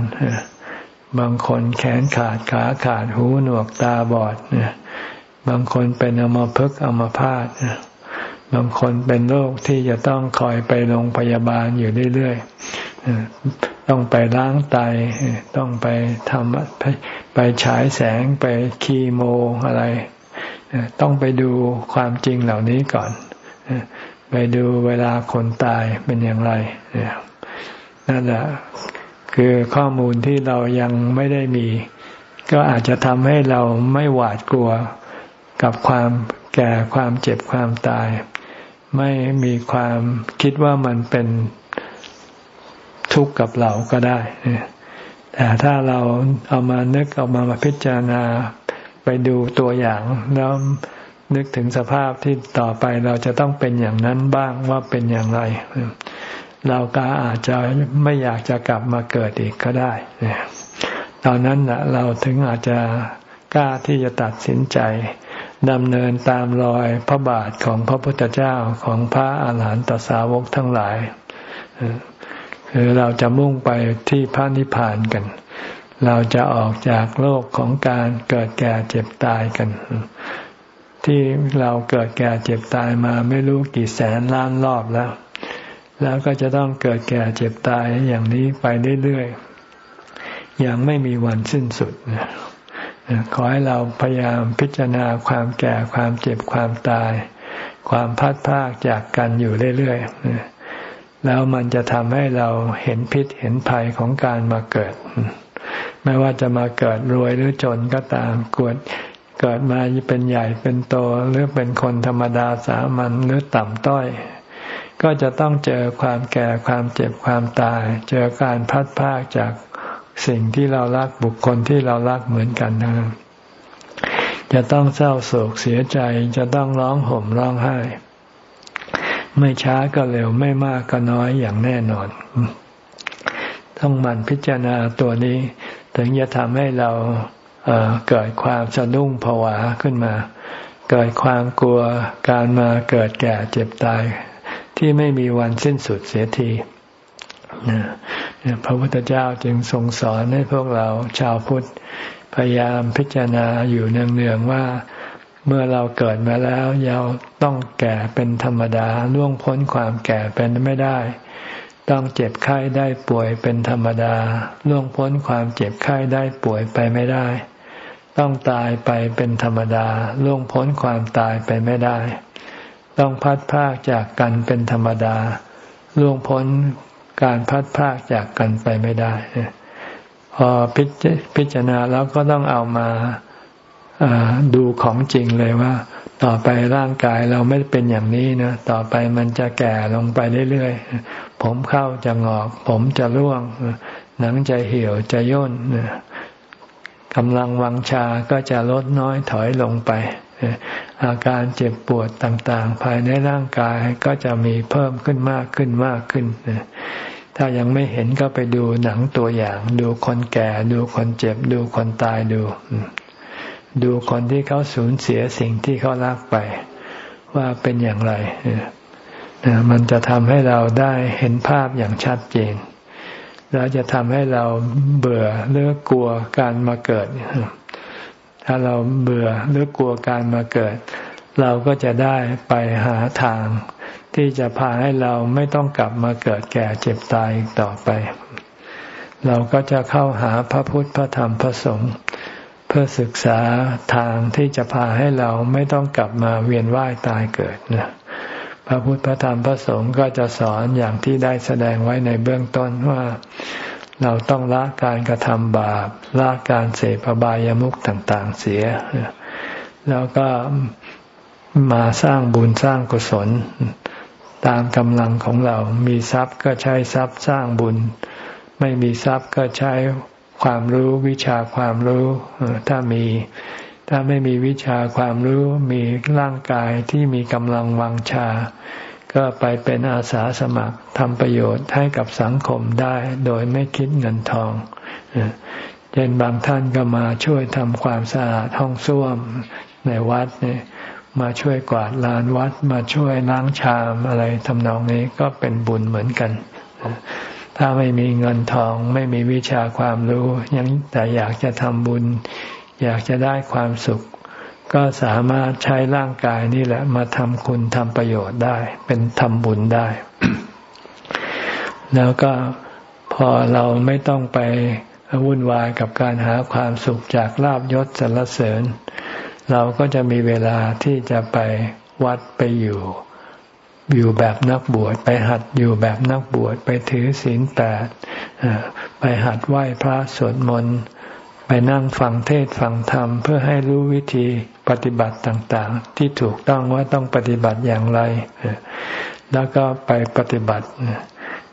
บางคนแขนขาดขาขาดหูหนวกตาบอด บางคนเป็นอมพึกอมพาตบางคนเป็นโรคที่จะต้องคอยไปโรงพยาบาลอยู่เรื่อยๆ ต้องไปล้างไตต้องไปทำไปไปฉายแสงไปคีโมอะไรต้องไปดูความจริงเหล่านี้ก่อนไปดูเวลาคนตายเป็นอย่างไรนั่นแหละคือข้อมูลที่เรายังไม่ได้มี ก็อาจจะทำให้เราไม่หวาดกลัวกับความแก่ความเจ็บความตาย ไม่มีความคิดว่ามันเป็น ทุกข์กับเราก็ได้ แต่ถ้าเราเอามานึกเอามามาพิจารณาไปดูตัวอย่างแล้วนึกถึงสภาพที่ต่อไปเราจะต้องเป็นอย่างนั้นบ้างว่าเป็นอย่างไร เราก็อาจจะไม่อยากจะกลับมาเกิดอีกก็ได้ ตอนนั้นนะเราถึงอาจจะกล้าที่จะตัดสินใจดำเนินตามรอยพระบาทของพระพุทธเจ้าของพระอาหารหันตสาวกทั้งหลาย คือเราจะมุ่งไปที่พระนิพพานกัน เราจะออกจากโลกของการเกิดแก่เจ็บตายกัน ที่เราเกิดแก่เจ็บตายมาไม่รู้กี่แสนล้านรอบแล้ว แล้วก็จะต้องเกิดแก่เจ็บตายอย่างนี้ไปเรื่อยๆอย่างไม่มีวันสิ้นสุดขอให้เราพยายามพิจารณาความแก่ความเจ็บความตาย ความพัดพากจากกันอยู่เรื่อยๆ แล้วมันจะทำให้เราเห็นพิษเห็นภัยของการมาเกิด ไม่ว่าจะมาเกิดรวยหรือจนก็ตามกวดเกิดมาเป็นใหญ่เป็นโตหรือเป็นคนธรรมดาสามัญหรือต่ำต้อย ก็จะต้องเจอความแก่ความเจ็บความตาย เจอการพัดพากจากสิ่งที่เรารักบุคคลที่เรารักเหมือนกันนะจะต้องเศร้าโศกเสียใจจะต้องร้องห่มร้องไห้ ไม่ช้าก็เร็วไม่มากก็น้อยอย่างแน่นอน ต้องมันพิจารณาตัวนี้ ถึงจะทำให้เราเกิดความสะดุ้งผวาขึ้นมา เกิดความกลัวการมาเกิดแก่เจ็บตาย ที่ไม่มีวันสิ้นสุดเสียทีพระพุทธเจ้าจึงทรงสอนให้พวกเราชาวพุทธพยายามพิจารณาอยู่เนืองๆว่า เมื่อเราเกิดมาแล้วเราต้องแก่เป็นธรรมดาล่วงพ้นความแก่เป็นไม่ได้ ต้องเจ็บไข้ได้ป่วยเป็นธรรมดาล่วงพ้นความเจ็บไข้ได้ป่วยไปไม่ได้ ต้องตายไปเป็นธรรมดาล่วงพ้นความตายไปไม่ได้ ต้องพัดพากจากกันเป็นธรรมดาล่วงพ้นการพัดพากจากกันไปไม่ได้ พอพิจารณาแล้วก็ต้องเอามา ดูของจริงเลยว่า ต่อไปร่างกายเราไม่เป็นอย่างนี้นะ ต่อไปมันจะแก่ลงไปเรื่อยๆ ผมเข้าจะงอก ผมจะร่วง หนังจะเหี่ยวจะย่นกำลังวังชาก็จะลดน้อยถอยลงไป อาการเจ็บปวดต่างๆ ภายในร่างกายก็จะมีเพิ่มขึ้นมากขึ้นมากขึ้น ถ้ายังไม่เห็นก็ไปดูหนังตัวอย่าง ดูคนแก่ ดูคนเจ็บ ดูคนตายดู ดูคนที่เขาสูญเสียสิ่งที่เขารักไป ว่าเป็นอย่างไรมันจะทำให้เราได้เห็นภาพอย่างชัดเจน แล้วจะทำให้เราเบื่อหรือกลัวการมาเกิด ถ้าเราเบื่อหรือกลัวการมาเกิด เราก็จะได้ไปหาทาง ที่จะพาให้เราไม่ต้องกลับมาเกิดแก่เจ็บตายต่อไป เราก็จะเข้าหาพระพุทธพระธรรมพระสงฆ์ พื่อศึกษาทางที่จะพาให้เราไม่ต้องกลับมาเวียนว่ายตายเกิดนะพระพุทธพระธรรมพระสงฆ์ก็จะสอนอย่างที่ได้แสดงไว้ในเบื้องต้นว่า เราต้องละการกระทำบาปละการเสพบายามุขต่างๆเสีย แล้วก็มาสร้างบุญสร้างกุศล ตามกำลังของเรา มีทรัพย์ก็ใช้ทรัพย์สร้างบุญ ไม่มีทรัพย์ก็ใช้ ความรู้วิชาความรู้ถ้ามีถ้าไม่มีวิชาความรู้มีร่างกายที่มีกำลังวังชา ก็ไปเป็นอาสาสมัครทำประโยชน์ให้กับสังคมได้โดยไม่คิดเงินทองเช่นบางท่านก็มาช่วยทำความสะอาดห้องส้วมในวัดเนี่ยมาช่วยกวาดลานวัดมาช่วยล้างชามอะไรทำนองนี้ก็เป็นบุญเหมือนกัน ถ้าไม่มีเงินทองไม่มีวิชาความรู้ยังแต่อยากจะทำบุญ อยากจะได้ความสุข ก็สามารถใช้ร่างกายนี่แหละมาทำคุณทำประโยชน์ได้ เป็นทำบุญได้ แล้วก็พอเราไม่ต้องไปวุ่นวายกับการหาความสุขจากลาบยศสรรเสริญ เราก็จะมีเวลาที่จะไปวัดไปอยู่ อยู่แบบนักบวชไปหัดอยู่แบบนักบวชไปถือศีลแปดไปหัดไหว้พระสวดมนต์ไปนั่งฟังเทศฟังธรรม เพื่อให้รู้วิธีปฏิบัติต่างๆ ที่ถูกต้องว่าต้องปฏิบัติอย่างไร แล้วก็ไปปฏิบัติ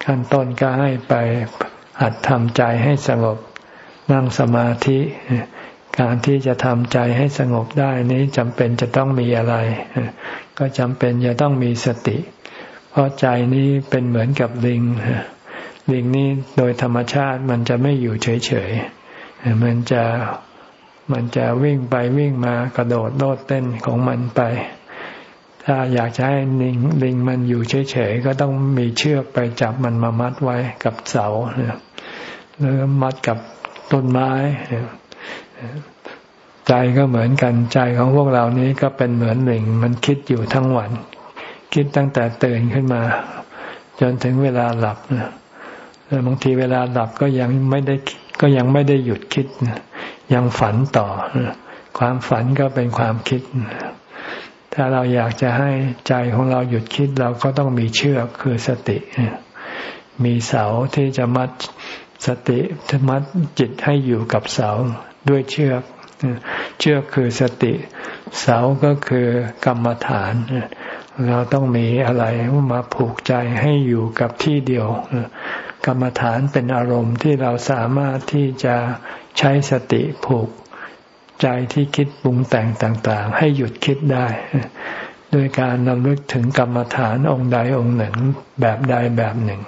ขั้นต้นก็ให้ไปหัดทำใจให้สงบนั่งสมาธิ การที่จะทำใจให้สงบได้นี้จำเป็นจะต้องมีอะไร ก็จำเป็นจะต้องมีสติ เพราะใจนี้เป็นเหมือนกับลิง ลิงนี้โดยธรรมชาติมันจะไม่อยู่เฉยๆ มันจะมันจะวิ่งไปวิ่งมากระโดดโลดเต้นของมันไป ถ้าอยากจะให้ลิงลิงมันอยู่เฉยๆ ก็ต้องมีเชือกไปจับมันมามัดไว้กับเสาหรือมัดกับต้นไม้ ใจใจก็เหมือนกันใจของพวกเรานี้ก็เป็นเหมือนหนึ่ง มันคิดอยู่ทั้งวัน คิดตั้งแต่ตื่นขึ้นมา จนถึงเวลาหลับนะบางทีเวลาหลับก็ยังไม่ได้ก็ยังไม่ได้หยุดคิด ยังฝันต่อ ความฝันก็เป็นความคิด ถ้าเราอยากจะให้ใจของเราหยุดคิดเราก็ต้องมีเชือกคือสติ มีเสาที่จะมัดสติมัดจิตให้อยู่กับเสา ด้วยเชือก เชือกคือสติ เสาก็คือกรรมฐาน เราต้องมีอะไรมาผูกใจให้อยู่กับที่เดียว กรรมฐานเป็นอารมณ์ที่เราสามารถที่จะใช้สติผูกใจที่คิดปรุงแต่งต่าง ๆ ให้หยุดคิดได้ด้วยการนำลึกถึงกรรมฐานองค์ใดองค์หนึ่ง แบบใดแบบหนึ่ง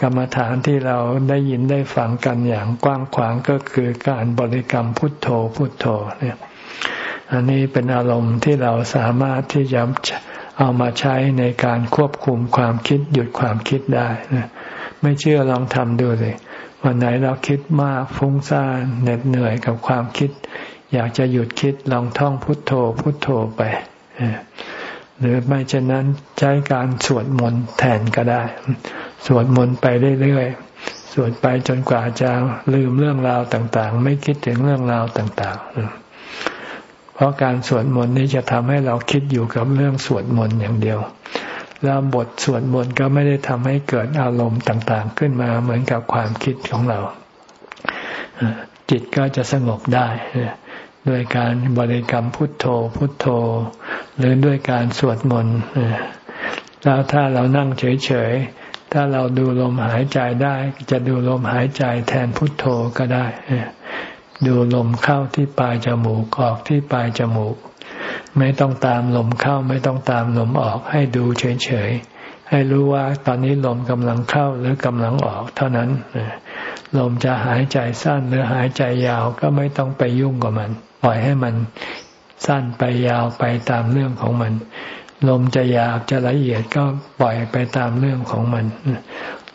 กรรมฐานที่เราได้ยินได้ฟังกันอย่างกว้างขวางก็คือการบริกรรมพุทโธพุทโธเนี่ยอันนี้เป็นอารมณ์ที่เราสามารถที่จะเอามาใช้ในการควบคุมความคิดหยุดความคิดได้นะไม่เชื่อลองทำดูเลยวันไหนเราคิดมากฟุ้งซ่านเหน็ดเหนื่อยกับความคิด อยากจะหยุดคิดลองท่องพุทโธพุทโธไป หรือไม่เช่นนั้นใช้การสวดมนต์แทนก็ได้ สวดมนต์ไปเรื่อยๆ สวดไปจนกว่าจะลืมเรื่องราวต่างๆ ไม่คิดถึงเรื่องราวต่าง ๆ เพราะการสวดมนต์นี้จะทำให้เราคิดอยู่กับเรื่องสวดมนต์อย่างเดียว แล้วบทสวดมนต์ก็ไม่ได้ทำให้เกิดอารมณ์ต่างๆ ขึ้นมาเหมือนกับความคิดของเรา จิตก็จะสงบได้ด้วยการบริกรรมพุทโธพุทโธ หรือด้วยการสวดมนต์แล้วถ้าเรานั่งเฉยๆ ถ้าเราดูลมหายใจได้ จะดูลมหายใจแทนพุทโธก็ได้ ดูลมเข้าที่ปลายจมูกออกที่ปลายจมูก ไม่ต้องตามลมเข้าไม่ต้องตามลมออกให้ดูเฉยๆ ให้รู้ว่าตอนนี้ลมกำลังเข้าหรือกำลังออก เท่านั้น ลมจะหายใจสั้นหรือหายใจยาวก็ไม่ต้องไปยุ่งกับมัน ปล่อยให้มันสั้นไปยาวไปตามเรื่องของมัน ลมจะหยาบจะละเอียดก็ปล่อยไปตามเรื่องของมัน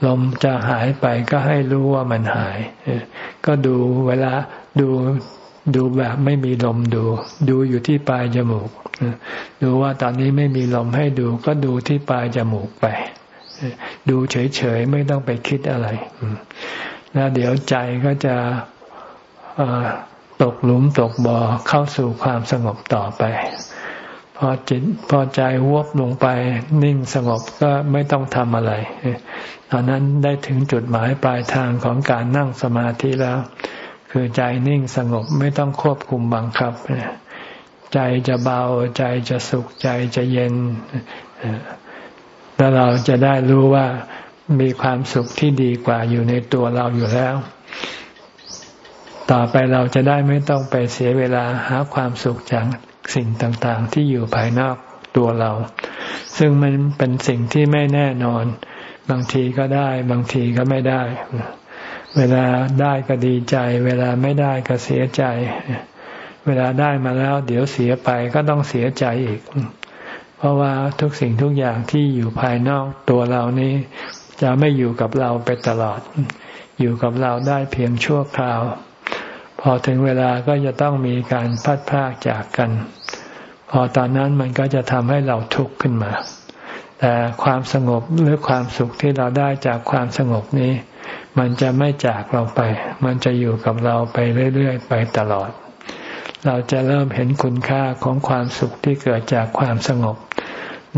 ลมจะหายไปก็ให้รู้ว่ามันหาย ก็ดูเวลาดูดูแบบไม่มีลมดู ดูอยู่ที่ปลายจมูก ดูว่าตอนนี้ไม่มีลมให้ดู ก็ดูที่ปลายจมูกไป ดูเฉยๆไม่ต้องไปคิดอะไรแล้วเดี๋ยวใจก็จะตกหลุมตกบ่อเข้าสู่ความสงบต่อไป พอจิตพอใจวบลงไปนิ่งสงบก็ไม่ต้องทำอะไร ตอนนั้นได้ถึงจุดหมายปลายทางของการนั่งสมาธิแล้ว คือใจนิ่งสงบไม่ต้องควบคุมบังคับ ใจจะเบาใจจะสุขใจจะเย็น แล้วเราจะได้รู้ว่ามีความสุขที่ดีกว่าอยู่ในตัวเราอยู่แล้ว ต่อไปเราจะได้ไม่ต้องไปเสียเวลาหาความสุขจาก สิ่งต่างๆ ที่อยู่ภายนอกตัวเรา ซึ่งมันเป็นสิ่งที่ไม่แน่นอน บางทีก็ได้ บางทีก็ไม่ได้ เวลาได้ก็ดีใจ เวลาไม่ได้ก็เสียใจ เวลาได้มาแล้ว เดี๋ยวเสียไปก็ต้องเสียใจอีก เพราะว่าทุกสิ่งทุกอย่างที่อยู่ภายนอกตัวเรานี้ จะไม่อยู่กับเราไปตลอด อยู่กับเราได้เพียงชั่วคราวพอถึงเวลาก็จะต้องมีการพัดพากจากกัน พอตอนนั้นมันก็จะทำให้เราทุกข์ขึ้นมา แต่ความสงบหรือความสุขที่เราได้จากความสงบนี้ มันจะไม่จากเราไป มันจะอยู่กับเราไปเรื่อยๆ ไปตลอด เราจะเริ่มเห็นคุณค่าของความสุขที่เกิดจากความสงบ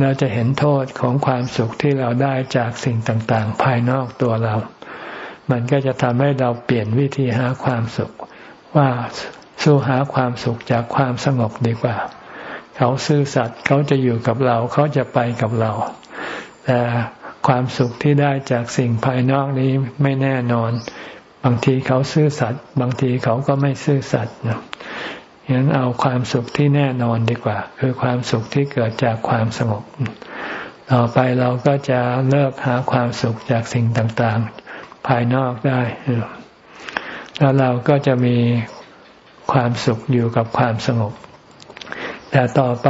เราจะเห็นโทษของความสุขที่เราได้จากสิ่งต่างๆ ภายนอกตัวเรา มันก็จะทำให้เราเปลี่ยนวิธีหาความสุข ว่าสู้หาความสุขจากความสงบดีกว่า เขาซื่อสัตย์เขาจะอยู่กับเรา เขาจะไปกับเรา แต่ความสุขที่ได้จากสิ่งภายนอกนี้ไม่แน่นอน บางทีเขาซื่อสัตย์บางทีเขาก็ไม่ซื่อสัตย์นะฉะนั้นเอาความสุขที่แน่นอนดีกว่า คือความสุขที่เกิดจากความสงบต่อไปเราก็จะเลิกหาความสุขจากสิ่งต่างๆ ภายนอกได้ แล้วเราก็จะมีความสุขอยู่กับความสงบ แต่ต่อไป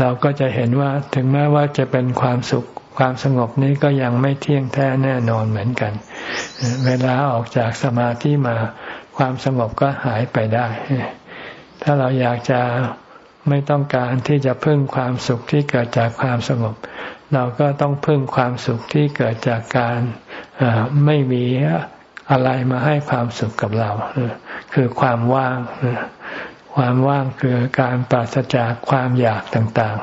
เราก็จะเห็นว่าถึงแม้ว่าจะเป็นความสุขความสงบนี้ก็ยังไม่เที่ยงแท้แน่นอนเหมือนกัน เวลาออกจากสมาธิมาความสงบก็หายไปได้ ถ้าเราอยากจะไม่ต้องการที่จะพึ่งความสุขที่เกิดจากความสงบ เราก็ต้องพึ่งความสุขที่เกิดจากการไม่มีอะไรมาให้ความสุขกับเรา คือความว่าง ความว่างคือการปราศจากความอยากต่าง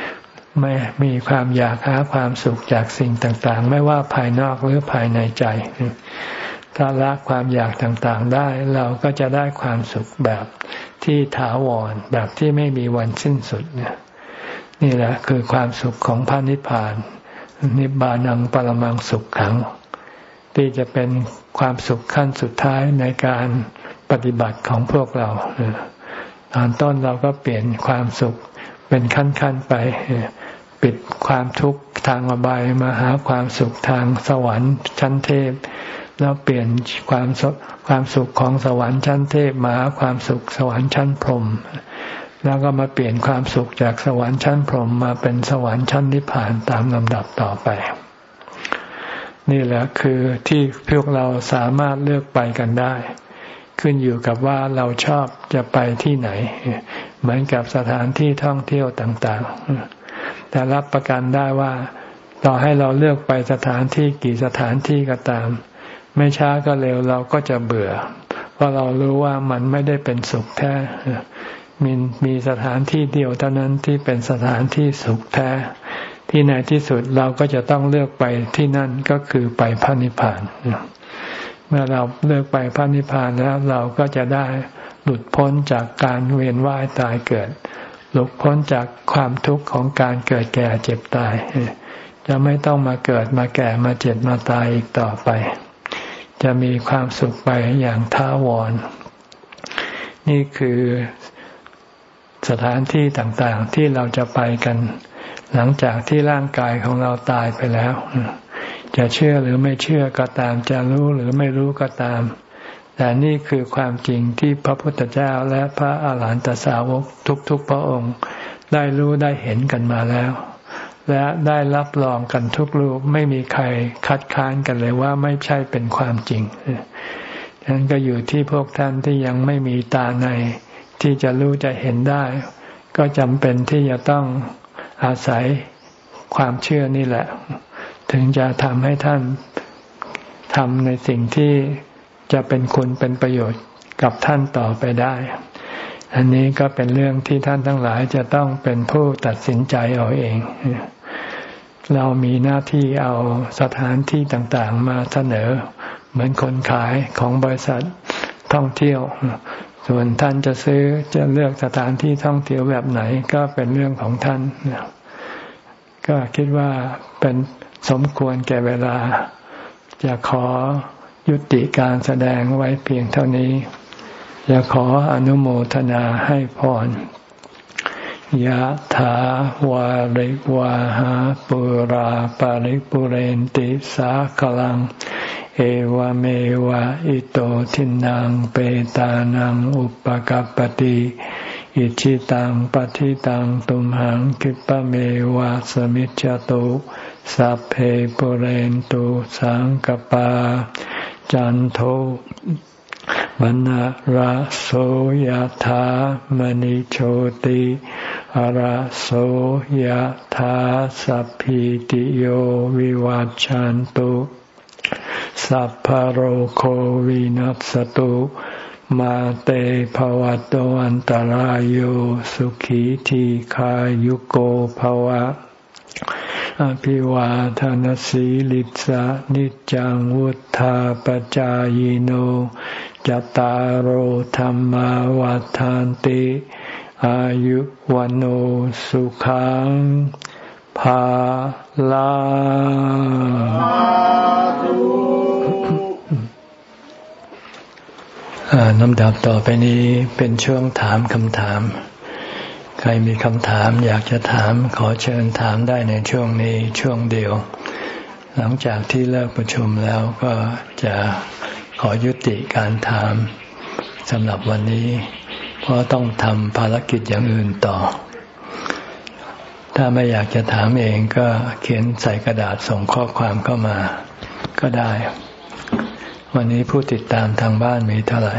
ๆ ไม่มีความอยากหาความสุขจากสิ่งต่างๆ ไม่ว่าภายนอกหรือภายในใจ ถ้าละความอยากต่างๆได้เราก็จะได้ความสุขแบบที่ถาวรแบบที่ไม่มีวันสิ้นสุดเนี่ยนี่แหละคือความสุขของพระนิพพาน นิบานังปรมังสุขขัง ที่จะเป็นความสุขขั้นสุดท้ายในการปฏิบัติของพวกเรา ตอนต้นเราก็เปลี่ยนความสุขเป็นขั้นๆไปปิดความทุกข์ทางอบายมาหาความสุขทางสวรรค์ชั้นเทพ แล้วเปลี่ยนความความสุขของสวรรค์ชั้นเทพมาหาความสุขสวรรค์ชั้นพรหมแล้วก็มาเปลี่ยนความสุขจากสวรรค์ชั้นพรหมมาเป็นสวรรค์ชั้นนิพพานตามลำดับต่อไป นี่แหละคือที่พวกเราสามารถเลือกไปกันได้ ขึ้นอยู่กับว่าเราชอบจะไปที่ไหน เหมือนกับสถานที่ท่องเที่ยวต่างๆ แต่รับประกันได้ว่า ต่อให้เราเลือกไปสถานที่กี่สถานที่ก็ตาม ไม่ช้าก็เร็วเราก็จะเบื่อ เพราะเรารู้ว่ามันไม่ได้เป็นสุขแท้มีมีสถานที่เดียวเท่านั้นที่เป็นสถานที่สุขแท้ ที่ในที่สุดเราก็จะต้องเลือกไปที่นั่นก็คือไปพระนิพพาน เมื่อเราเลือกไปพระนิพพานแล้วเราก็จะได้หลุดพ้นจากการเวียนว่ายตายเกิด หลุดพ้นจากความทุกข์ของการเกิดแก่เจ็บตาย จะไม่ต้องมาเกิดมาแก่มาเจ็บมาตายอีกต่อไป จะมีความสุขไปอย่างท้าวร นี่คือสถานที่ต่างๆที่เราจะไปกัน หลังจากที่ร่างกายของเราตายไปแล้ว จะเชื่อหรือไม่เชื่อก็ตาม จะรู้หรือไม่รู้ก็ตาม แต่นี่คือความจริงที่พระพุทธเจ้าและพระอาหารหันตสาวกทุกๆพระองค์ ได้รู้ได้เห็นกันมาแล้ว และได้รับรองกันทุกรูปไม่มีใครคัดค้านกันเลยว่าไม่ใช่เป็นความจริงฉะนั้นก็อยู่ที่พวกท่านที่ยังไม่มีตาใน ที่จะรู้จะเห็นได้ ก็จำเป็นที่จะต้องอาศัยความเชื่อนี่แหละ ถึงจะทำให้ท่านทำในสิ่งที่จะเป็นคุณเป็นประโยชน์กับท่านต่อไปได้ อันนี้ก็เป็นเรื่องที่ท่านทั้งหลายจะต้องเป็นผู้ตัดสินใจเอาเอง เรามีหน้าที่เอาสถานที่ต่างๆ มาเสนอ เหมือนคนขายของบริษัทท่องเที่ยว ส่วนท่านจะซื้อจะเลือกสถานที่ท่องเที่ยวแบบไหนก็เป็นเรื่องของท่าน ก็คิดว่าเป็น สมควรแก่เวลา จะขอยุติการแสดงไว้เพียงเท่านี้ จะขออนุโมทนาให้พรยะถาวาริวาหาปุราปาริปุเรนติสาคลัง เอวเมวะอิโตทินังเปตานังอุปกัปติอิชิตังปฏิตังตุมหังคิปะเมวะสมิจจตุ สัพเพปุเรนตุสังกปา จันโทมนะระโสยธามณิโชติระโสยธาสัพพิติโยวิวัจจันตุ สัพพโรโควินัสตุ มาเตภวัตวันตารโยสุขีทีขายุโกภวะ อภิวาทานสีลิสานิจังวุธาปจายโนจตารโหธรรมวาทานติ อายุวันโอสุขังภาลาลำดับต่อไปนี้เป็นช่วงถามคำถาม ใครมีคำถามอยากจะถามขอเชิญถามได้ในช่วงนี้ช่วงเดียว หลังจากที่เลิกประชุมแล้วก็จะขอยุติการถามสำหรับวันนี้ เพราะต้องทำภารกิจอย่างอื่นต่อ ถ้าไม่อยากจะถามเองก็เขียนใส่กระดาษส่งข้อความเข้ามา ก็ได้ วันนี้ผู้ติดตามทางบ้านมีเท่าไหร่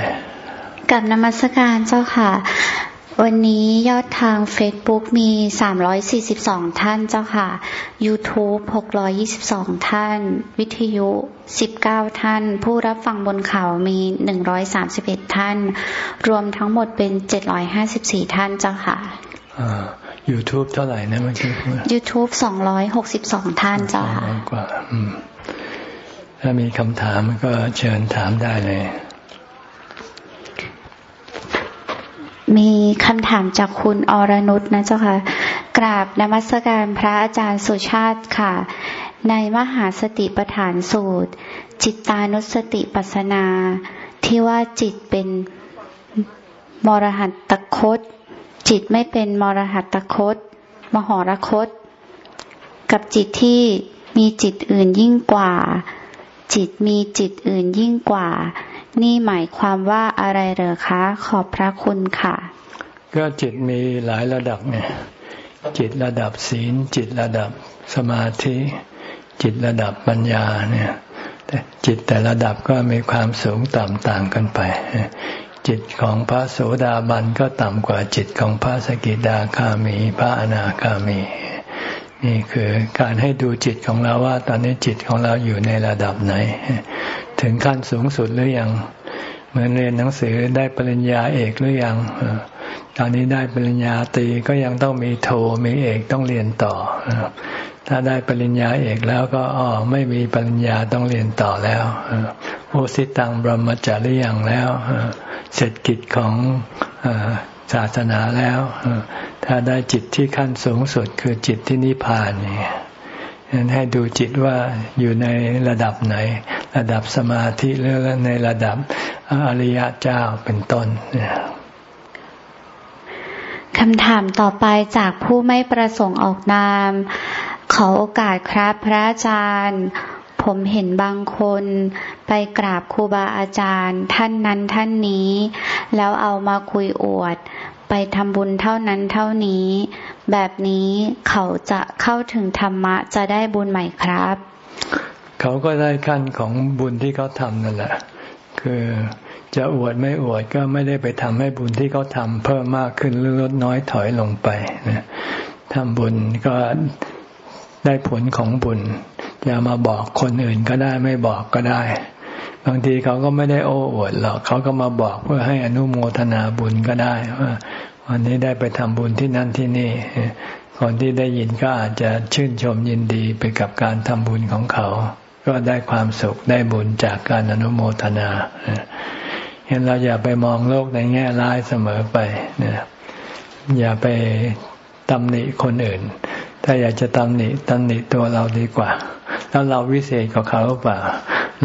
กับนมัสการเจ้าค่ะ วันนี้ยอดทาง Facebook มี 342 ท่านเจ้าค่ะ YouTube 622 ท่าน วิทยุ 19 ท่าน ผู้รับฟังบนเขามี 131 ท่าน รวมทั้งหมดเป็น 754 ท่านเจ้าค่ะ YouTube เท่าไหร่นะเมื่อกี้ YouTube 262 ท่านเจ้าค่ะกว่าถ้ามีคำถามก็เชิญถามได้เลยมี คำถามจากคุณอรนุชนะเจ้าค่ะ กราบนมัสการพระอาจารย์สุชาติค่ะ ในมหาสติปัฏฐานสูตร จิตตานุสติปัสนา ที่ว่าจิตเป็นมรหัตตคต จิตไม่เป็นมรหัตตคต มหรคต กับจิตที่มีจิตอื่นยิ่งกว่า จิตมีจิตอื่นยิ่งกว่านี่หมายความว่าอะไรเหรอคะ ขอบพระคุณค่ะ ก็จิตมีหลายระดับเนี่ยจิตระดับศีล จิตระดับสมาธิ จิตระดับปัญญาเนี่ยจิตแต่ระดับก็มีความสูงต่ำต่างกันไป จิตของพระโสดาบันก็ต่ำกว่าจิตของพระสกิดาคามี พระอนาคามี นี่คือการให้ดูจิตของเราว่า ตอนนี้จิตของเราอยู่ในระดับไหน ถึงขั้นสูงสุดหรือยัง เหมือนเรียนหนังสือได้ปริญญาเอกหรือยัง ตอนนี้ได้ปริญญาตรีก็ยังต้องมีโทมีเอกต้องเรียนต่อ ถ้าได้ปริญญาเอกแล้วก็อ๋อไม่มีปริญญาต้องเรียนต่อแล้วโอสิตังบรมจาริยังแล้วเสร็จกิจของศาสนาแล้ว ถ้าได้จิตที่ขั้นสูงสุดคือจิตที่นิพพานนี่ให้ดูจิตว่าอยู่ในระดับไหน ระดับสมาธิหรือในระดับอริยเจ้าเป็นต้น คำถามต่อไปจากผู้ไม่ประสงค์ออกนาม ขอโอกาสครับพระอาจารย์ ผมเห็นบางคนไปกราบครูบาอาจารย์ ท่านนั้นท่านนี้ แล้วเอามาคุยอวด ไปทำบุญเท่านั้นเท่านี้ แบบนี้เขาจะเข้าถึงธรรมะจะได้บุญใหม่ครับ เขาก็ได้ขั้นของบุญที่เขาทำนั่นแหละ คือ จะอวดไม่อวดก็ไม่ได้ไปทำให้บุญที่เขาทำเพิ่มมากขึ้นหรือลดน้อยถอยลงไปนะทำบุญก็ได้ผลของบุญอย่ามาบอกคนอื่นก็ได้ไม่บอกก็ได้ บางทีเขาก็ไม่ได้โอ้อวดหรอกเขาก็มาบอกเพื่อให้อนุโมทนาบุญก็ได้ว่าวันนี้ได้ไปทำบุญที่นั่นที่นี่คนที่ได้ยินก็อาจจะชื่นชมยินดีไปกับการทำบุญของเขา ก็ได้ความสุขได้บุญจากการอนุโมทนา เห็นเราอย่าไปมองโลกในแง่ร้ายเสมอไปนะอย่าไปตำหนิคนอื่น ถ้าอยากจะตำหนิตำหนิตัวเราดีกว่า แล้วเราวิเศษกว่าเขาหรือเปล่า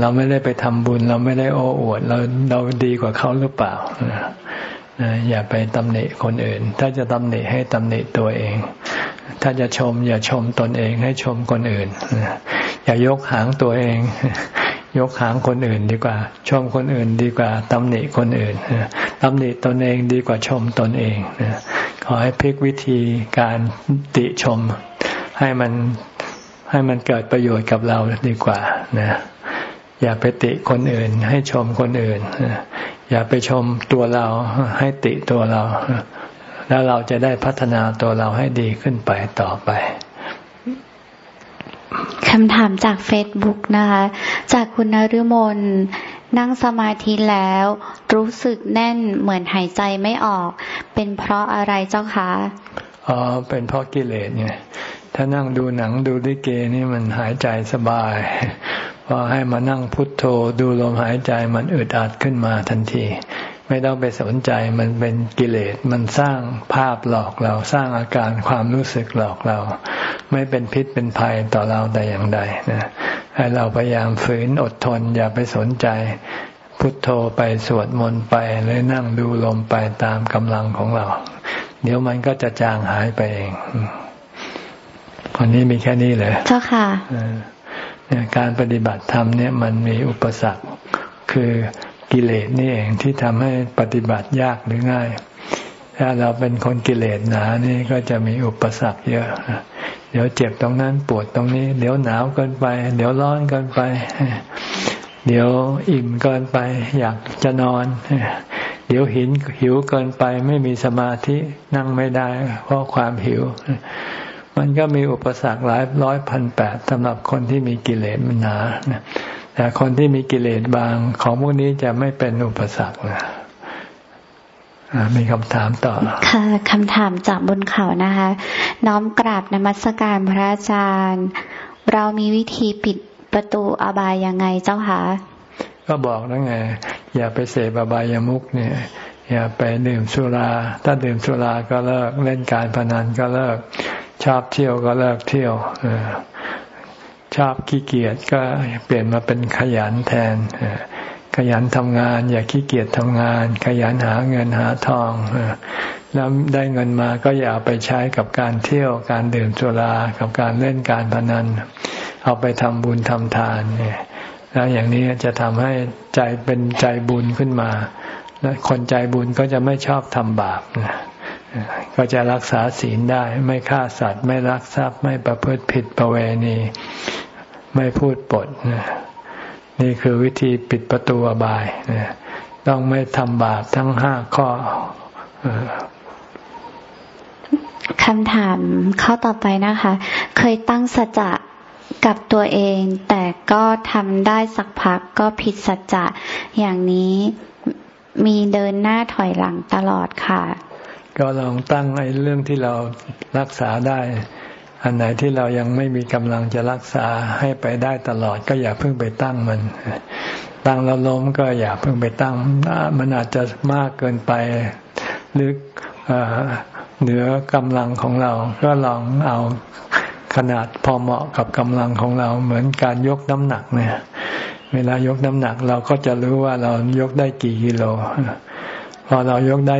เราไม่ได้ไปทำบุญ เราไม่ได้โอ้อวด เราเราดีกว่าเขาหรือเปล่าอย่าไปตำหนิคนอื่น ถ้าจะตำหนิให้ตำหนิตัวเอง ถ้าจะชม อย่าชมตนเองให้ชมคนอื่น อย่ายกหางตัวเอง ยกหางคนอื่นดีกว่า ชมคนอื่นดีกว่าตำหนิคนอื่นตำหนิตนเองดีกว่าชมตนเองขอให้พลิกวิธีการติชม ให้มันให้มันเกิดประโยชน์กับเราดีกว่านะอย่าไปติคนอื่น ให้ชมคนอื่น อย่าไปชมตัวเราให้ติตัวเรา แล้วเราจะได้พัฒนาตัวเราให้ดีขึ้นไปต่อไป คำถามจากเฟซบุ๊กนะคะ จากคุณนฤมลนั่งสมาธิแล้ว รู้สึกแน่นเหมือนหายใจไม่ออก เป็นเพราะอะไรเจ้าคะอ๋อเป็นเพราะกิเลสไงถ้านั่งดูหนังดูลิเกนี่มันหายใจสบาย พอให้มานั่งพุทโธดูลมหายใจมันอึดอัดขึ้นมาทันที ไม่ต้องไปสนใจมันเป็นกิเลสมันสร้างภาพหลอกเราสร้างอาการความรู้สึกหลอกเรา ไม่เป็นพิษเป็นภัยต่อเราแต่อย่างใดนะให้เราพยายามฝืนอดทน อย่าไปสนใจ พุทโธไปสวดมนต์ไปหรือนั่งดูลมไปตามกำลังของเรา เดี๋ยวมันก็จะจางหายไปเองคนนี้มีแค่นี้เลยเจ้าค่ะการปฏิบัติธรรมเนี่ยมันมีอุปสรรคคือ กิเลสนี่เองที่ทำให้ปฏิบัติยากหรือง่าย ถ้าเราเป็นคนกิเลสหนานี่ก็จะมีอุปสรรคเยอะ เดี๋ยวเจ็บตรงนั้นปวดตรงนี้ เดี๋ยวหนาวเกินไป เดี๋ยวร้อนเกินไป เดี๋ยวอิ่มเกินไป อยากจะนอน เดี๋ยวหินหิวเกินไป ไม่มีสมาธินั่งไม่ได้ เพราะความหิว มันก็มีอุปสรรคหลายร้อยพันแปดสำหรับคนที่มีกิเลสมันหนา แต่คนที่มีกิเลสบางของพวกนี้จะไม่เป็นอุปสรรคนะมีคำถามต่อ ค่ะคำถามจากบนเขานะคะ น้อมกราบนมัสการพระอาจารย์ เรามีวิธีปิดประตูอบายยังไงเจ้าคะก็บอกแล้วไง อย่าไปเสพอบายามุกเนี่ย อย่าไปดื่มสุรา ถ้าดื่มสุราก็เลิกเล่นการพนันก็เลิก ชอบเที่ยวก็เลิกเที่ยว ชอบขี้เกียจก็เปลี่ยนมาเป็นขยันแทน ขยันทำงาน อย่าขี้เกียจทำงาน ขยันหาเงินหาทองแล้วได้เงินมาก็อย่าไปใช้กับการเที่ยวการดื่มสุรากับการเล่นการพนัน เอาไปทำบุญทำทานเนี่ยแล้วอย่างนี้จะทำให้ใจเป็นใจบุญขึ้นมา และคนใจบุญก็จะไม่ชอบทำบาป ก็จะรักษาศีลได้ไม่ฆ่าสัตว์ ไม่รักทรัพย์ไม่ประพฤติผิดประเวณี ไม่พูดปดนี่คือวิธีปิดประตูอบายต้องไม่ทำบาปทั้งห้าข้อคำถามข้อต่อไปนะคะ เคยตั้งสัจจะกับตัวเอง แต่ก็ทำได้สักพักก็ผิดสัจจะอย่างนี้มีเดินหน้าถอยหลังตลอดค่ะ ก็ลองตั้งไอ้เรื่องที่เรารักษาได้ อันไหนที่เรายังไม่มีกำลังจะรักษาให้ไปได้ตลอด ก็อย่าเพิ่งไปตั้งมัน ตั้งแล้วล้มก็อย่าเพิ่งไปตั้ง มันอาจจะมากเกินไปหรือเหนือกำลังของเรา ก็ลองเอาขนาดพอเหมาะกับกำลังของเรา เหมือนการยกน้ำหนักเนี่ย เวลายกน้ำหนักเราก็จะรู้ว่าเรายกได้กี่กิโลพอเรายกได้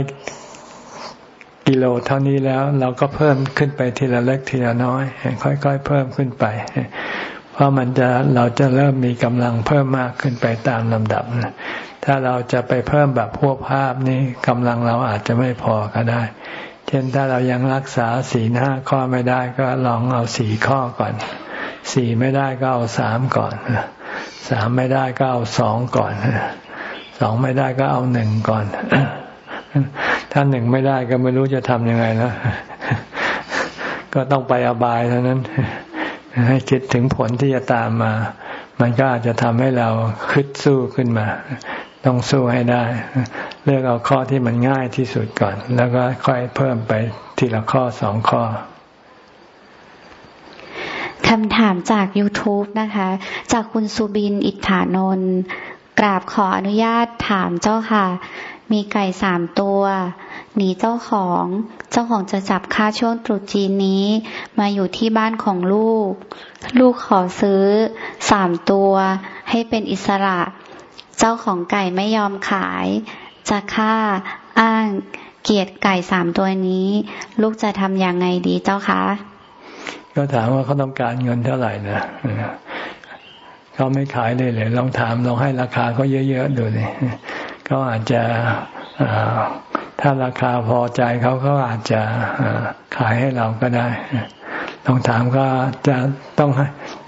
กิโลเท่านี้แล้ว เราก็เพิ่มขึ้นไปทีละเล็กทีละน้อย ค่อยๆ เพิ่มขึ้นไป เพราะมันจะเราจะเริ่มมีกำลังเพิ่มมากขึ้นไปตามลำดับถ้าเราจะไปเพิ่มแบบพวกภาพนี้กำลังเราอาจจะไม่พอก็ได้ เช่นถ้าเรายังรักษาสี่ห้าข้อไม่ได้ก็ลองเอาสี่ข้อก่อนสี่ไม่ได้ก็เอาสามก่อนสามไม่ได้ก็เอาสองก่อนสองไม่ได้ก็เอาหนึ่งก่อน ถ้าหนึ่งไม่ได้ก็ไม่รู้จะทำยังไงแล้วก็ต้องไปอบายเท่านั้น ให้คิดถึงผลที่จะตามมา มันก็อาจจะทำให้เราคึดสู้ขึ้นมา ต้องสู้ให้ได้ เลือกเอาข้อที่มันง่ายที่สุดก่อน แล้วก็ค่อยเพิ่มไปทีละข้อสองข้อคำถามจาก YouTube นะคะ จากคุณสุบินอิทธานนท์กราบขออนุญาตถามเจ้าค่ะ มีไก่สามตัว หนีเจ้าของ เจ้าของจะจับค่าช่วงตรุษจีนนี้ มาอยู่ที่บ้านของลูก ลูกขอซื้อสามตัว ให้เป็นอิสระ เจ้าของไก่ไม่ยอมขาย จะฆ่าอ้างเกียรติไก่สามตัวนี้ ลูกจะทำอย่างไงดีเจ้าคะ ก็ถามว่าเขาต้องการเงินเท่าไหร่นะเขาไม่ขายเลยเลยลองถามลองให้ราคาเขาเยอะๆดูเลย เขาอาจจะถ้าราคาพอใจเขาเขาอาจจะขายให้เราก็ได้ต้องถามก็จะต้อง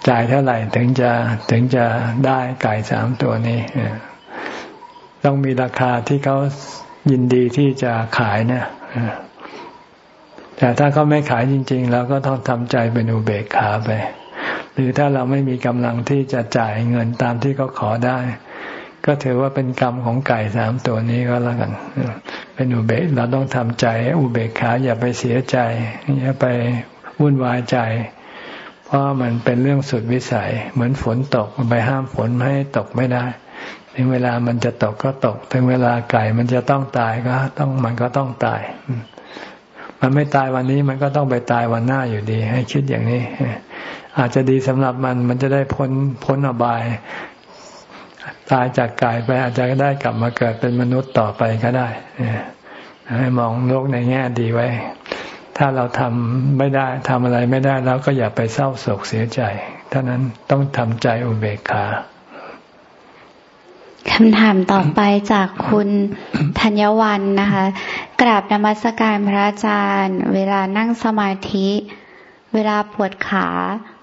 จ่ายเท่าไหร่ถึงจะถึงจะได้ไก่สามตัวนี้ต้องมีราคาที่เขายินดีที่จะขายเนี่ยแต่ถ้าเขาไม่ขายจริง ๆ เราก็ต้องทำใจเป็นอุเบกขาไป หรือถ้าเราไม่มีกำลังที่จะจ่ายเงินตามที่เขาขอได้ ก็ถือว่าเป็นกรรมของไก่สามตัวนี้ก็แล้วกัน เป็นอุเบกเราต้องทำใจ อุเบกขาอย่าไปเสียใจ อย่าไปวุ่นวายใจ เพราะมันเป็นเรื่องสุดวิสัย เหมือนฝนตกไปห้ามฝนไม่ให้ตกไม่ได้ ถึงเวลามันจะตกก็ตก ถึงเวลาไก่มันจะต้องตายก็ต้องมันก็ต้องตาย มันไม่ตายวันนี้มันก็ต้องไปตายวันหน้าอยู่ดี ให้คิดอย่างนี้อาจจะดีสำหรับมันมันจะได้พ้นพ้นอบาย ตายจากกายไปอาจจะได้กลับมาเกิดเป็นมนุษย์ต่อไปก็ได้ให้มองโลกในแง่ดีไว้ ถ้าเราทำไม่ได้ทำอะไรไม่ได้แล้วก็อย่าไปเศร้าโศกเสียใจเท่านั้นต้องทำใจอุเบกขาคำถามต่อไปจากคุณธัญวันนะคะ กราบนมัสการพระอาจารย์ เวลานั่งสมาธิ เวลาปวดขา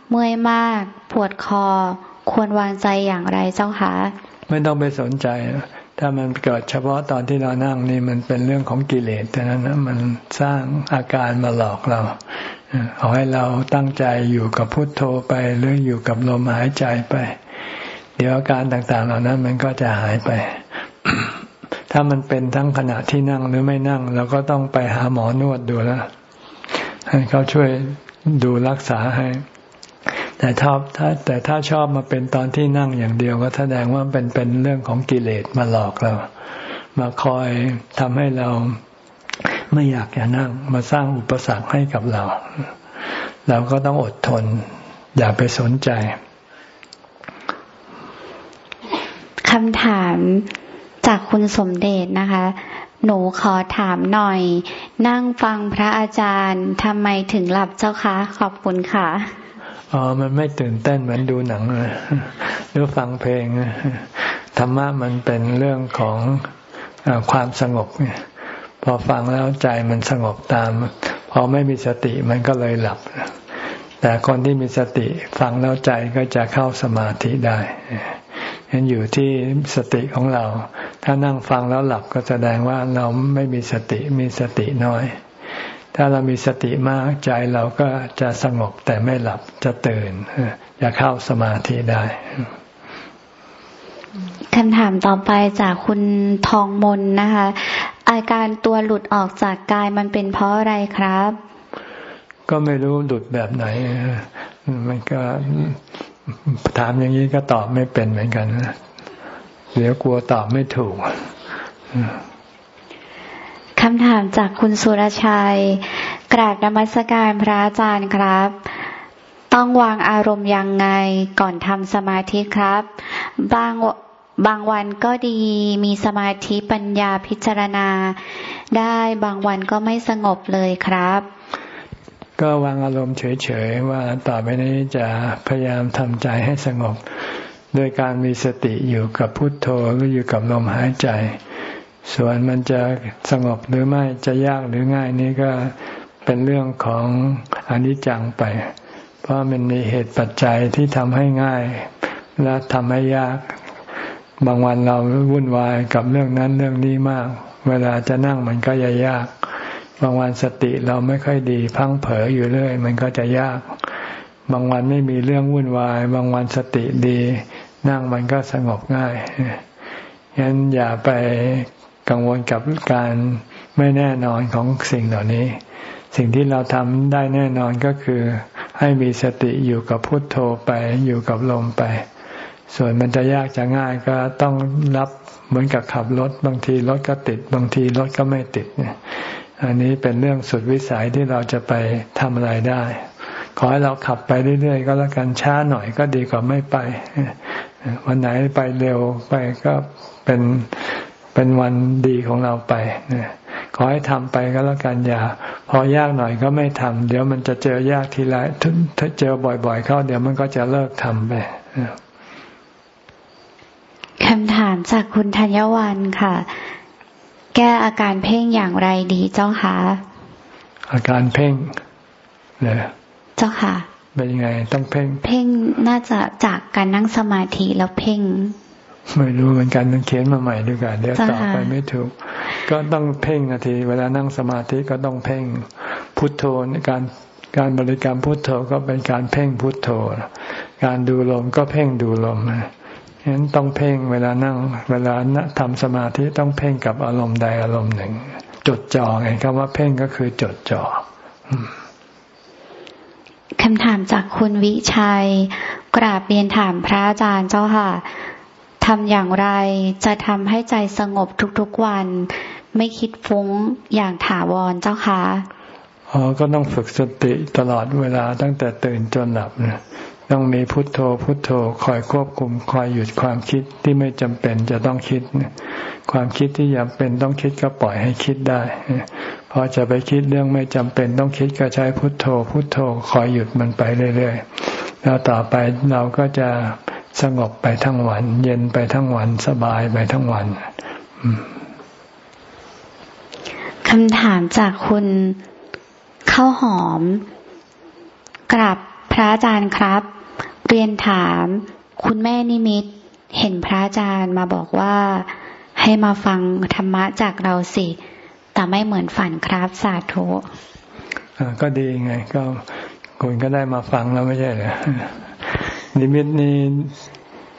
เมื่อยมาก ปวดคอ ควรวางใจอย่างไรเจ้าคะ ไม่ต้องไปสนใจ ถ้ามันเกิดเฉพาะตอนที่เรานั่งนี่มันเป็นเรื่องของกิเลสแต่นั้นนะมันสร้างอาการมาหลอกเราเอาให้เราตั้งใจอยู่กับพุทโธไปหรืออยู่กับลมหายใจไป เดี๋ยวอาการต่างๆ เหล่านั้นมันก็จะหายไป ถ้ามันเป็นทั้งขณะที่นั่งหรือไม่นั่งเราก็ต้องไปหาหมอนวดดูแล้วให้เขาช่วยดูรักษาให้ แต่ชอบถ้าแต่ถ้าชอบมาเป็นตอนที่นั่งอย่างเดียวก็แสดงว่าเป็นเป็นเรื่องของกิเลสมาหลอกเรา มาคอยทำให้เราไม่อยากจะนั่ง มาสร้างอุปสรรคให้กับเรา เราก็ต้องอดทน อย่าไปสนใจคำถามจากคุณสมเด็จนะคะ หนูขอถามหน่อย นั่งฟังพระอาจารย์ทำไมถึงหลับเจ้าคะ ขอบคุณค่ะ อ๋อ มันไม่ตื่นเต้นเหมือนดูหนังเลยหรือฟังเพลงธรรมะมันเป็นเรื่องของอความสงบเนี่ยพอฟังแล้วใจมันสงบตาม พอไม่มีสติมันก็เลยหลับ แต่คนที่มีสติฟังแล้วใจก็จะเข้าสมาธิได้เห็นอยู่ที่สติของเรา ถ้านั่งฟังแล้วหลับก็แสดงว่าเราไม่มีสติมีสติน้อย ถ้าเรามีสติมากใจเราก็จะสงบแต่ไม่หลับจะตื่นจะเข้าสมาธิได้คำถามต่อไปจากคุณทองมนนะคะ อาการตัวหลุดออกจากกายมันเป็นเพราะอะไรครับ ก็ไม่รู้หลุดแบบไหนมันก็ถามอย่างนี้ก็ตอบไม่เป็นเหมือนกันเดี๋ยวกลัวตอบไม่ถูก คำถามจากคุณสุรชัย กราบนมัสการพระอาจารย์ครับ ต้องวางอารมณ์ยังไงก่อนทำสมาธิครับ บางบางวันก็ดีมีสมาธิปัญญาพิจารณา ได้บางวันก็ไม่สงบเลยครับ ก็วางอารมณ์เฉยๆว่าต่อไปนี้จะพยายามทำใจให้สงบ โดยการมีสติอยู่กับพุทโธหรืออยู่กับลมหายใจ ส่วนมันจะสงบหรือไม่จะยากหรือง่ายนี่ก็เป็นเรื่องของอนิจจังไป เพราะมันมีเหตุปัจจัยที่ทำให้ง่าย และทำให้ยาก บางวันเราวุ่นวายกับเรื่องนั้นเรื่องนี้มาก เวลาจะนั่งมันก็ยยาก บางวันสติเราไม่ค่อยดีพังเผลออยู่เรื่อย มันก็จะยาก บางวันไม่มีเรื่องวุ่นวาย บางวันสติดี นั่งมันก็สงบง่ายฉะนั้นอย่าไป กังวลกับการไม่แน่นอนของสิ่งเหล่านี้ สิ่งที่เราทำได้แน่นอนก็คือ ให้มีสติอยู่กับพุทโธไปอยู่กับลมไป ส่วนมันจะยากจะง่ายก็ต้องรับเหมือนกับขับรถบางทีรถก็ติด บางทีรถก็ไม่ติดเนี่ยอันนี้เป็นเรื่องสุดวิสัยที่เราจะไปทำอะไรได้ ขอให้เราขับไปเรื่อยๆ ก็แล้วกันช้าหน่อยก็ดีกว่าไม่ไป วันไหนไปเร็วไปก็เป็น เป็นวันดีของเราไปขอให้ทำไปก็แล้วกันอย่า พอยากหน่อยก็ไม่ทำเดี๋ยวมันจะเจอยากทีไรถ้าเจอบ่อยๆ เข้า เดี๋ยวมันก็จะเลิกทำไปคำถามจากคุณธัญวันค่ะ แก้อาการเพ่งอย่างไรดีเจ้าคะอาการเพ่งเลยเจ้าค่ะ เป็นยังไง ต้องเพ่ง เพ่งน่าจะจากการนั่งสมาธิแล้วเพ่ง ไม่รู้เหมือนกันต้องเขียนมาใหม่ด้วยกันเดี๋ยวตอบไปไม่ถูก ก็ต้องเพ่งนาที เวลานั่งสมาธิก็ต้องเพ่งพุทโธในการการบริกรรมพุทโธก็เป็นการเพ่งพุทโธ การดูลมก็เพ่งดูลมนะฉะนั้นต้องเพ่งเวลานั่ง เวลาทำสมาธิต้องเพ่งกับอารมณ์ใดอารมณ์หนึ่ง จดจ่อไงคำว่าเพ่งก็คือจดจ่อคำถามจากคุณวิชัย กราบเรียนถามพระอาจารย์เจ้าค่ะ ทำอย่างไรจะทำให้ใจสงบทุกๆวัน ไม่คิดฟุ้งอย่างถาวรเจ้าคะอ๋อก็ต้องฝึกสติตลอดเวลาตั้งแต่ตื่นจนหลับเนี่ยต้องมีพุทโธพุทโธคอยควบคุมคอยหยุดความคิดที่ไม่จำเป็นจะต้องคิดความคิดที่จำเป็นต้องคิดก็ปล่อยให้คิดได้ พอจะไปคิดเรื่องไม่จำเป็นต้องคิดก็ใช้พุทโธ พุทโธคอยหยุดมันไปเรื่อยๆแล้วต่อไปเราก็จะสงบไปทั้งวัน เย็นไปทั้งวันสบายไปทั้งวันคำถามจากคุณข้าวหอมกราบพระอาจารย์ครับ เรียนถามคุณแม่นิมิตเห็นพระอาจารย์มาบอกว่าให้มาฟังธรรมะจากเราสิ แต่ไม่เหมือนฝันครับสาธุก็ดีไง ก็คุณก็ได้มาฟังแล้วไม่ใช่เหรอนิมิตนี้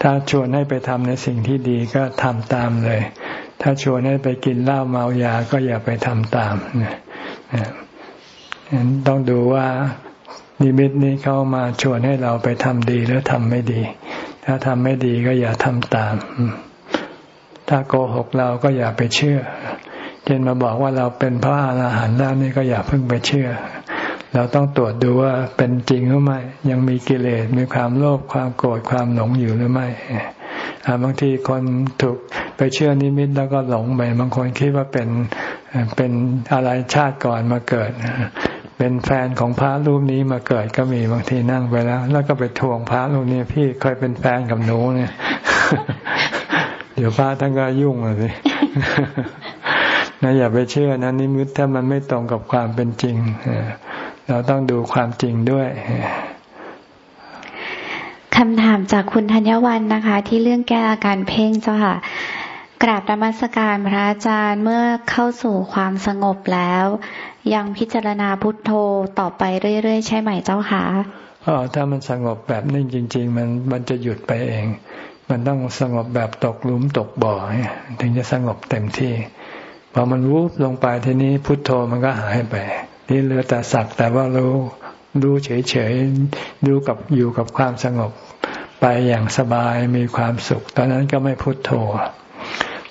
ถ้าชวนให้ไปทำในสิ่งที่ดีก็ทำตามเลย ถ้าชวนให้ไปกินเหล้าเมายาก็อย่าไปทำตามนะต้องดูว่านิมิตนี้เขามาชวนให้เราไปทำดีหรือทำไม่ดี ถ้าทำไม่ดีก็อย่าทำตาม ถ้าโกหกเราก็อย่าไปเชื่อ เช่นมาบอกว่าเราเป็นพระอรหันต์แล้วนี่ก็อย่าเพิ่งไปเชื่อ เราต้องตรวจดูว่าเป็นจริงหรือไม่ ยังมีกิเลสมีความโลภความโกรธความหลงอยู่หรือไม่บางทีคนถูกไปเชื่อนิมิตแล้วก็หลงไปบางคนคิดว่าเป็นเป็นอะไรชาติก่อนมาเกิด เป็นแฟนของพระรูปนี้มาเกิดก็มีบางทีนั่งไปแล้ว แล้วก็ไปทวงพระรูปนี้พี่เคยเป็นแฟนกับหนูเนี่ย เดี๋ยวพระท่านก็ยุ่งเลย นะอย่าไปเชื่อนะนิมิตถ้ามันไม่ตรงกับความเป็นจริงเราต้องดูความจริงด้วยคำถามจากคุณธัญวันนะคะ ที่เรื่องแก้อาการเพ่งเจ้าค่ะกราบธรรมสการพระอาจารย์เมื่อเข้าสู่ความสงบแล้ว ยังพิจารณาพุทโธต่อไปเรื่อย ๆ ใช่ไหมเจ้าคะอ๋อถ้ามันสงบแบบนิ่งจริง ๆ มันมันจะหยุดไปเอง มันต้องสงบแบบตกหลุมตกบ่อถึงจะสงบเต็มที่ พอมันวูบลงไปทีนี้พุทโธมันก็หายไป นี่เหลือแต่สักแต่ว่ารู้รู้เฉยๆดูกับอยู่กับความสงบ ไปอย่างสบายมีความสุข ตอนนั้นก็ไม่พุทโธ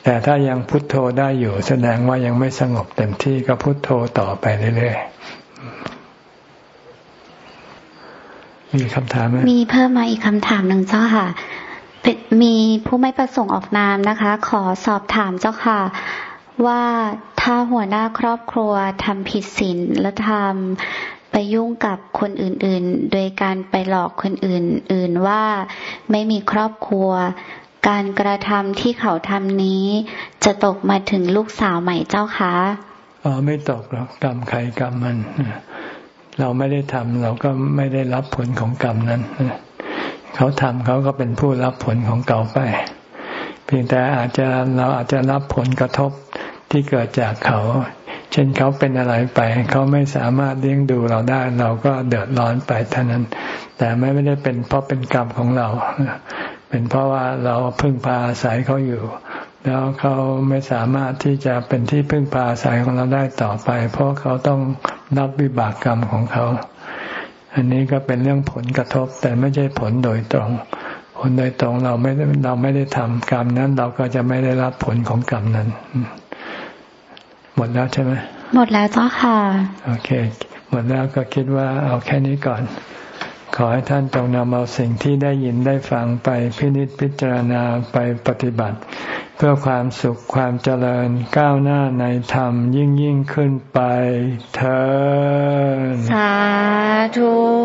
แต่ถ้ายังพุทโธได้อยู่ แสดงว่ายังไม่สงบเต็มที่ก็พุทโธต่อไปเรื่อยๆมีคำถามไหมมีเพิ่มมาอีกคำถามหนึ่งเจ้าค่ะ มีผู้ไม่ประสงค์ออกนามนะคะ ขอสอบถามเจ้าค่ะ ว่าถ้าหัวหน้าครอบครัวทำผิดศีลและทำไปยุ่งกับคนอื่นๆ โดยการไปหลอกคนอื่นๆว่าไม่มีครอบครัว การกระทำที่เขาทำนี้ จะตกมาถึงลูกสาวใหม่เจ้าคะอ๋อไม่ตกหรอกกรรมใครกรรมมัน เราไม่ได้ทำเราก็ไม่ได้รับผลของกรรมนั้นเขาทำเขาก็เป็นผู้รับผลของเก่าไป เพียงแต่อาจจะเราอาจจะรับผลกระทบ ที่เกิดจากเขา เช่นเขาเป็นอะไรไป เขาไม่สามารถเลี้ยงดูเราได้ เราก็เดือดร้อนไปเท่านั้น แต่ไม่ได้เป็นเพราะเป็นกรรมของเรา เป็นเพราะว่าเราพึ่งพาอาศัยเขาอยู่ แล้วเขาไม่สามารถที่จะเป็นที่พึ่งพาอาศัยของเราได้ต่อไป เพราะเขาต้องรับวิบากกรรมของเขา อันนี้ก็เป็นเรื่องผลกระทบ แต่ไม่ใช่ผลโดยตรงผลโดยตรงเราไม่เราไม่ได้ทำกรรมนั้น เราก็จะไม่ได้รับผลของกรรมนั้น หมดแล้วใช่ไหมหมดแล้วจ้าค่ะ โอเค หมดแล้วก็คิดว่าเอาแค่นี้ก่อน ขอให้ท่านจงนำเอาสิ่งที่ได้ยินได้ฟังไปพินิจพิจารณาไปปฏิบัติ เพื่อความสุขความเจริญก้าวหน้าในธรรมยิ่งยิ่งขึ้นไปเธอสาธุ